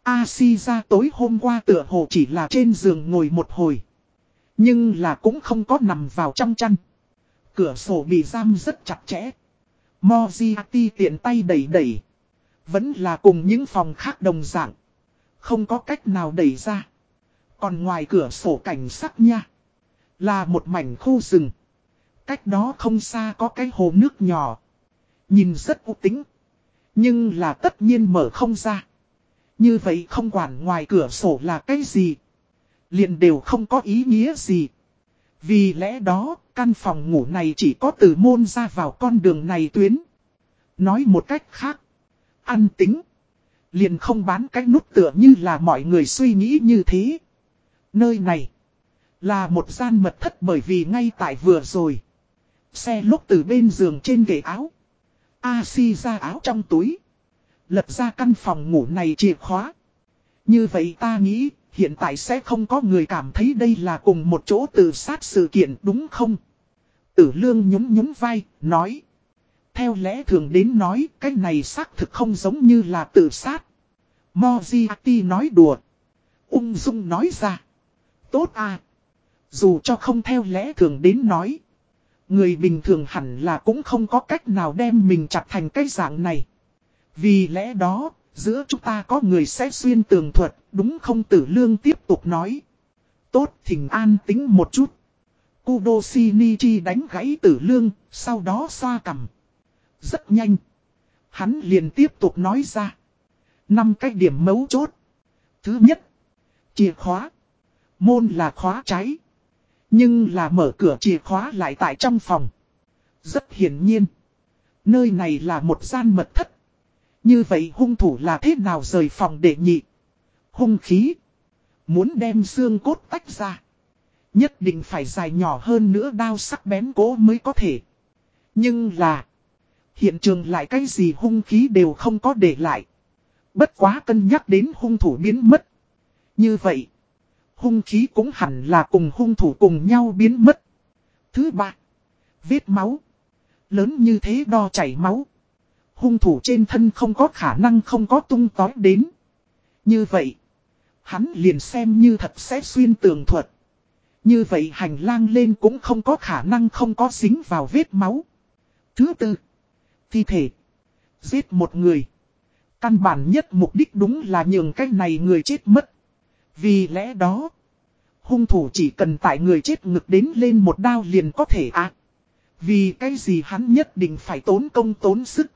A-si ra tối hôm qua tựa hồ chỉ là trên giường ngồi một hồi. Nhưng là cũng không có nằm vào trong chăn. Cửa sổ bị giam rất chặt chẽ. Moziati tiện tay đẩy đẩy. Vẫn là cùng những phòng khác đồng dạng. Không có cách nào đẩy ra. Còn ngoài cửa sổ cảnh sắc nha. Là một mảnh khu rừng. Cách đó không xa có cái hồ nước nhỏ. Nhìn rất u tính. Nhưng là tất nhiên mở không ra. Như vậy không quản ngoài cửa sổ là cái gì. liền đều không có ý nghĩa gì. Vì lẽ đó, căn phòng ngủ này chỉ có từ môn ra vào con đường này tuyến. Nói một cách khác. Ăn tính. Liền không bán cái nút tựa như là mọi người suy nghĩ như thế. Nơi này. Là một gian mật thất bởi vì ngay tại vừa rồi. Xe lúc từ bên giường trên ghế áo. A si ra áo trong túi. Lật ra căn phòng ngủ này chìa khóa. Như vậy ta nghĩ, hiện tại sẽ không có người cảm thấy đây là cùng một chỗ tự sát sự kiện đúng không? Tử lương nhún nhún vai, nói. Theo lẽ thường đến nói, cái này xác thực không giống như là tự sát. Moziati nói đùa. Ung dung nói ra. Tốt à. Dù cho không theo lẽ thường đến nói. Người bình thường hẳn là cũng không có cách nào đem mình chặt thành cái dạng này. Vì lẽ đó, giữa chúng ta có người sẽ xuyên tường thuật, đúng không tử lương tiếp tục nói. Tốt thỉnh an tính một chút. Kudo Shinichi đánh gãy tử lương, sau đó xoa cầm. Rất nhanh. Hắn liền tiếp tục nói ra. Năm cái điểm mấu chốt. Thứ nhất. Chìa khóa. Môn là khóa cháy. Nhưng là mở cửa chìa khóa lại tại trong phòng. Rất hiển nhiên. Nơi này là một gian mật thất. Như vậy hung thủ là thế nào rời phòng để nhị? Hung khí. Muốn đem xương cốt tách ra. Nhất định phải dài nhỏ hơn nữa đao sắc bén cố mới có thể. Nhưng là. Hiện trường lại cái gì hung khí đều không có để lại. Bất quá cân nhắc đến hung thủ biến mất. Như vậy. Hung khí cũng hẳn là cùng hung thủ cùng nhau biến mất. Thứ ba. Vết máu. Lớn như thế đo chảy máu. Hung thủ trên thân không có khả năng không có tung tói đến. Như vậy, hắn liền xem như thật sẽ xuyên tường thuật. Như vậy hành lang lên cũng không có khả năng không có dính vào vết máu. Thứ tư, thi thể. Giết một người. Căn bản nhất mục đích đúng là nhường cái này người chết mất. Vì lẽ đó, hung thủ chỉ cần tại người chết ngực đến lên một đao liền có thể ạ. vì cái gì hắn nhất định phải tốn công tốn sức.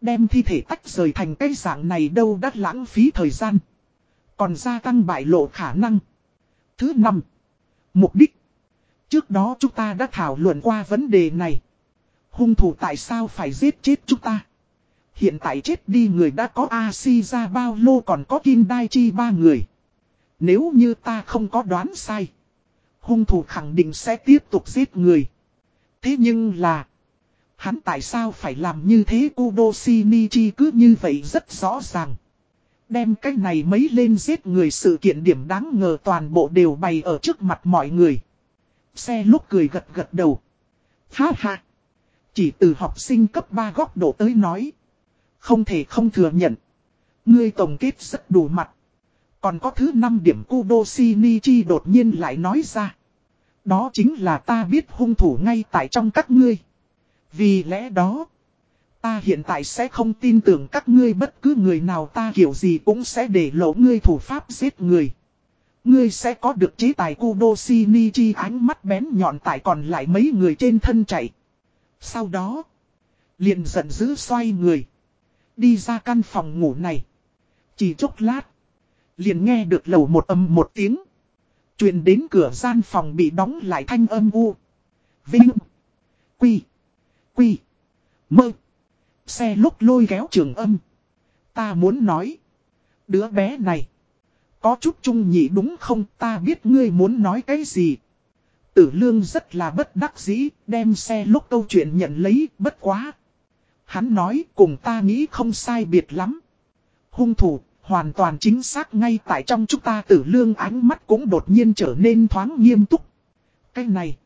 Đem thi thể tách rời thành cái dạng này đâu đắt lãng phí thời gian. Còn gia tăng bại lộ khả năng. Thứ năm, mục đích. Trước đó chúng ta đã thảo luận qua vấn đề này. Hung thủ tại sao phải giết chết chúng ta? Hiện tại chết đi người đã có A-si ra bao lô còn có Kim Đai Chi ba người. Nếu như ta không có đoán sai. Hung thủ khẳng định sẽ tiếp tục giết người. Thế nhưng là. Hắn tại sao phải làm như thế Kudo Shinichi cứ như vậy rất rõ ràng. Đem cái này mấy lên giết người sự kiện điểm đáng ngờ toàn bộ đều bày ở trước mặt mọi người. Xe lúc cười gật gật đầu. Ha ha. Chỉ từ học sinh cấp 3 góc độ tới nói. Không thể không thừa nhận. Ngươi tổng kết rất đủ mặt. Còn có thứ 5 điểm Kudo Shinichi đột nhiên lại nói ra. Đó chính là ta biết hung thủ ngay tại trong các ngươi. Vì lẽ đó, ta hiện tại sẽ không tin tưởng các ngươi bất cứ người nào ta kiểu gì cũng sẽ để lộ ngươi thủ pháp giết người. Ngươi sẽ có được chế tài Kudo Shinichi ánh mắt bén nhọn tại còn lại mấy người trên thân chạy. Sau đó, liền giận dữ xoay người. Đi ra căn phòng ngủ này. Chỉ chốc lát, liền nghe được lầu một âm một tiếng. truyền đến cửa gian phòng bị đóng lại thanh âm u. Vinh. Quy. Quy. Mơ. Xe lúc lôi kéo trường âm. Ta muốn nói. Đứa bé này. Có chút trung nhị đúng không ta biết ngươi muốn nói cái gì. Tử lương rất là bất đắc dĩ, đem xe lúc câu chuyện nhận lấy, bất quá. Hắn nói cùng ta nghĩ không sai biệt lắm. Hung thủ, hoàn toàn chính xác ngay tại trong chúng ta tử lương ánh mắt cũng đột nhiên trở nên thoáng nghiêm túc. Cái này,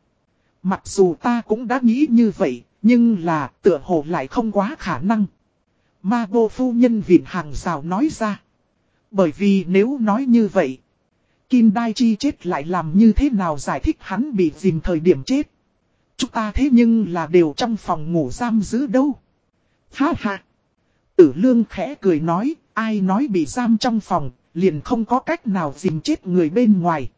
mặc dù ta cũng đã nghĩ như vậy, nhưng là tựa hồ lại không quá khả năng. Ma vô phu nhân vịn hàng rào nói ra. Bởi vì nếu nói như vậy, Kim Đai Chi chết lại làm như thế nào giải thích hắn bị dìm thời điểm chết. Chúng ta thế nhưng là đều trong phòng ngủ giam giữ đâu. Ha ha. Tử lương khẽ cười nói, ai nói bị giam trong phòng, liền không có cách nào dìm chết người bên ngoài.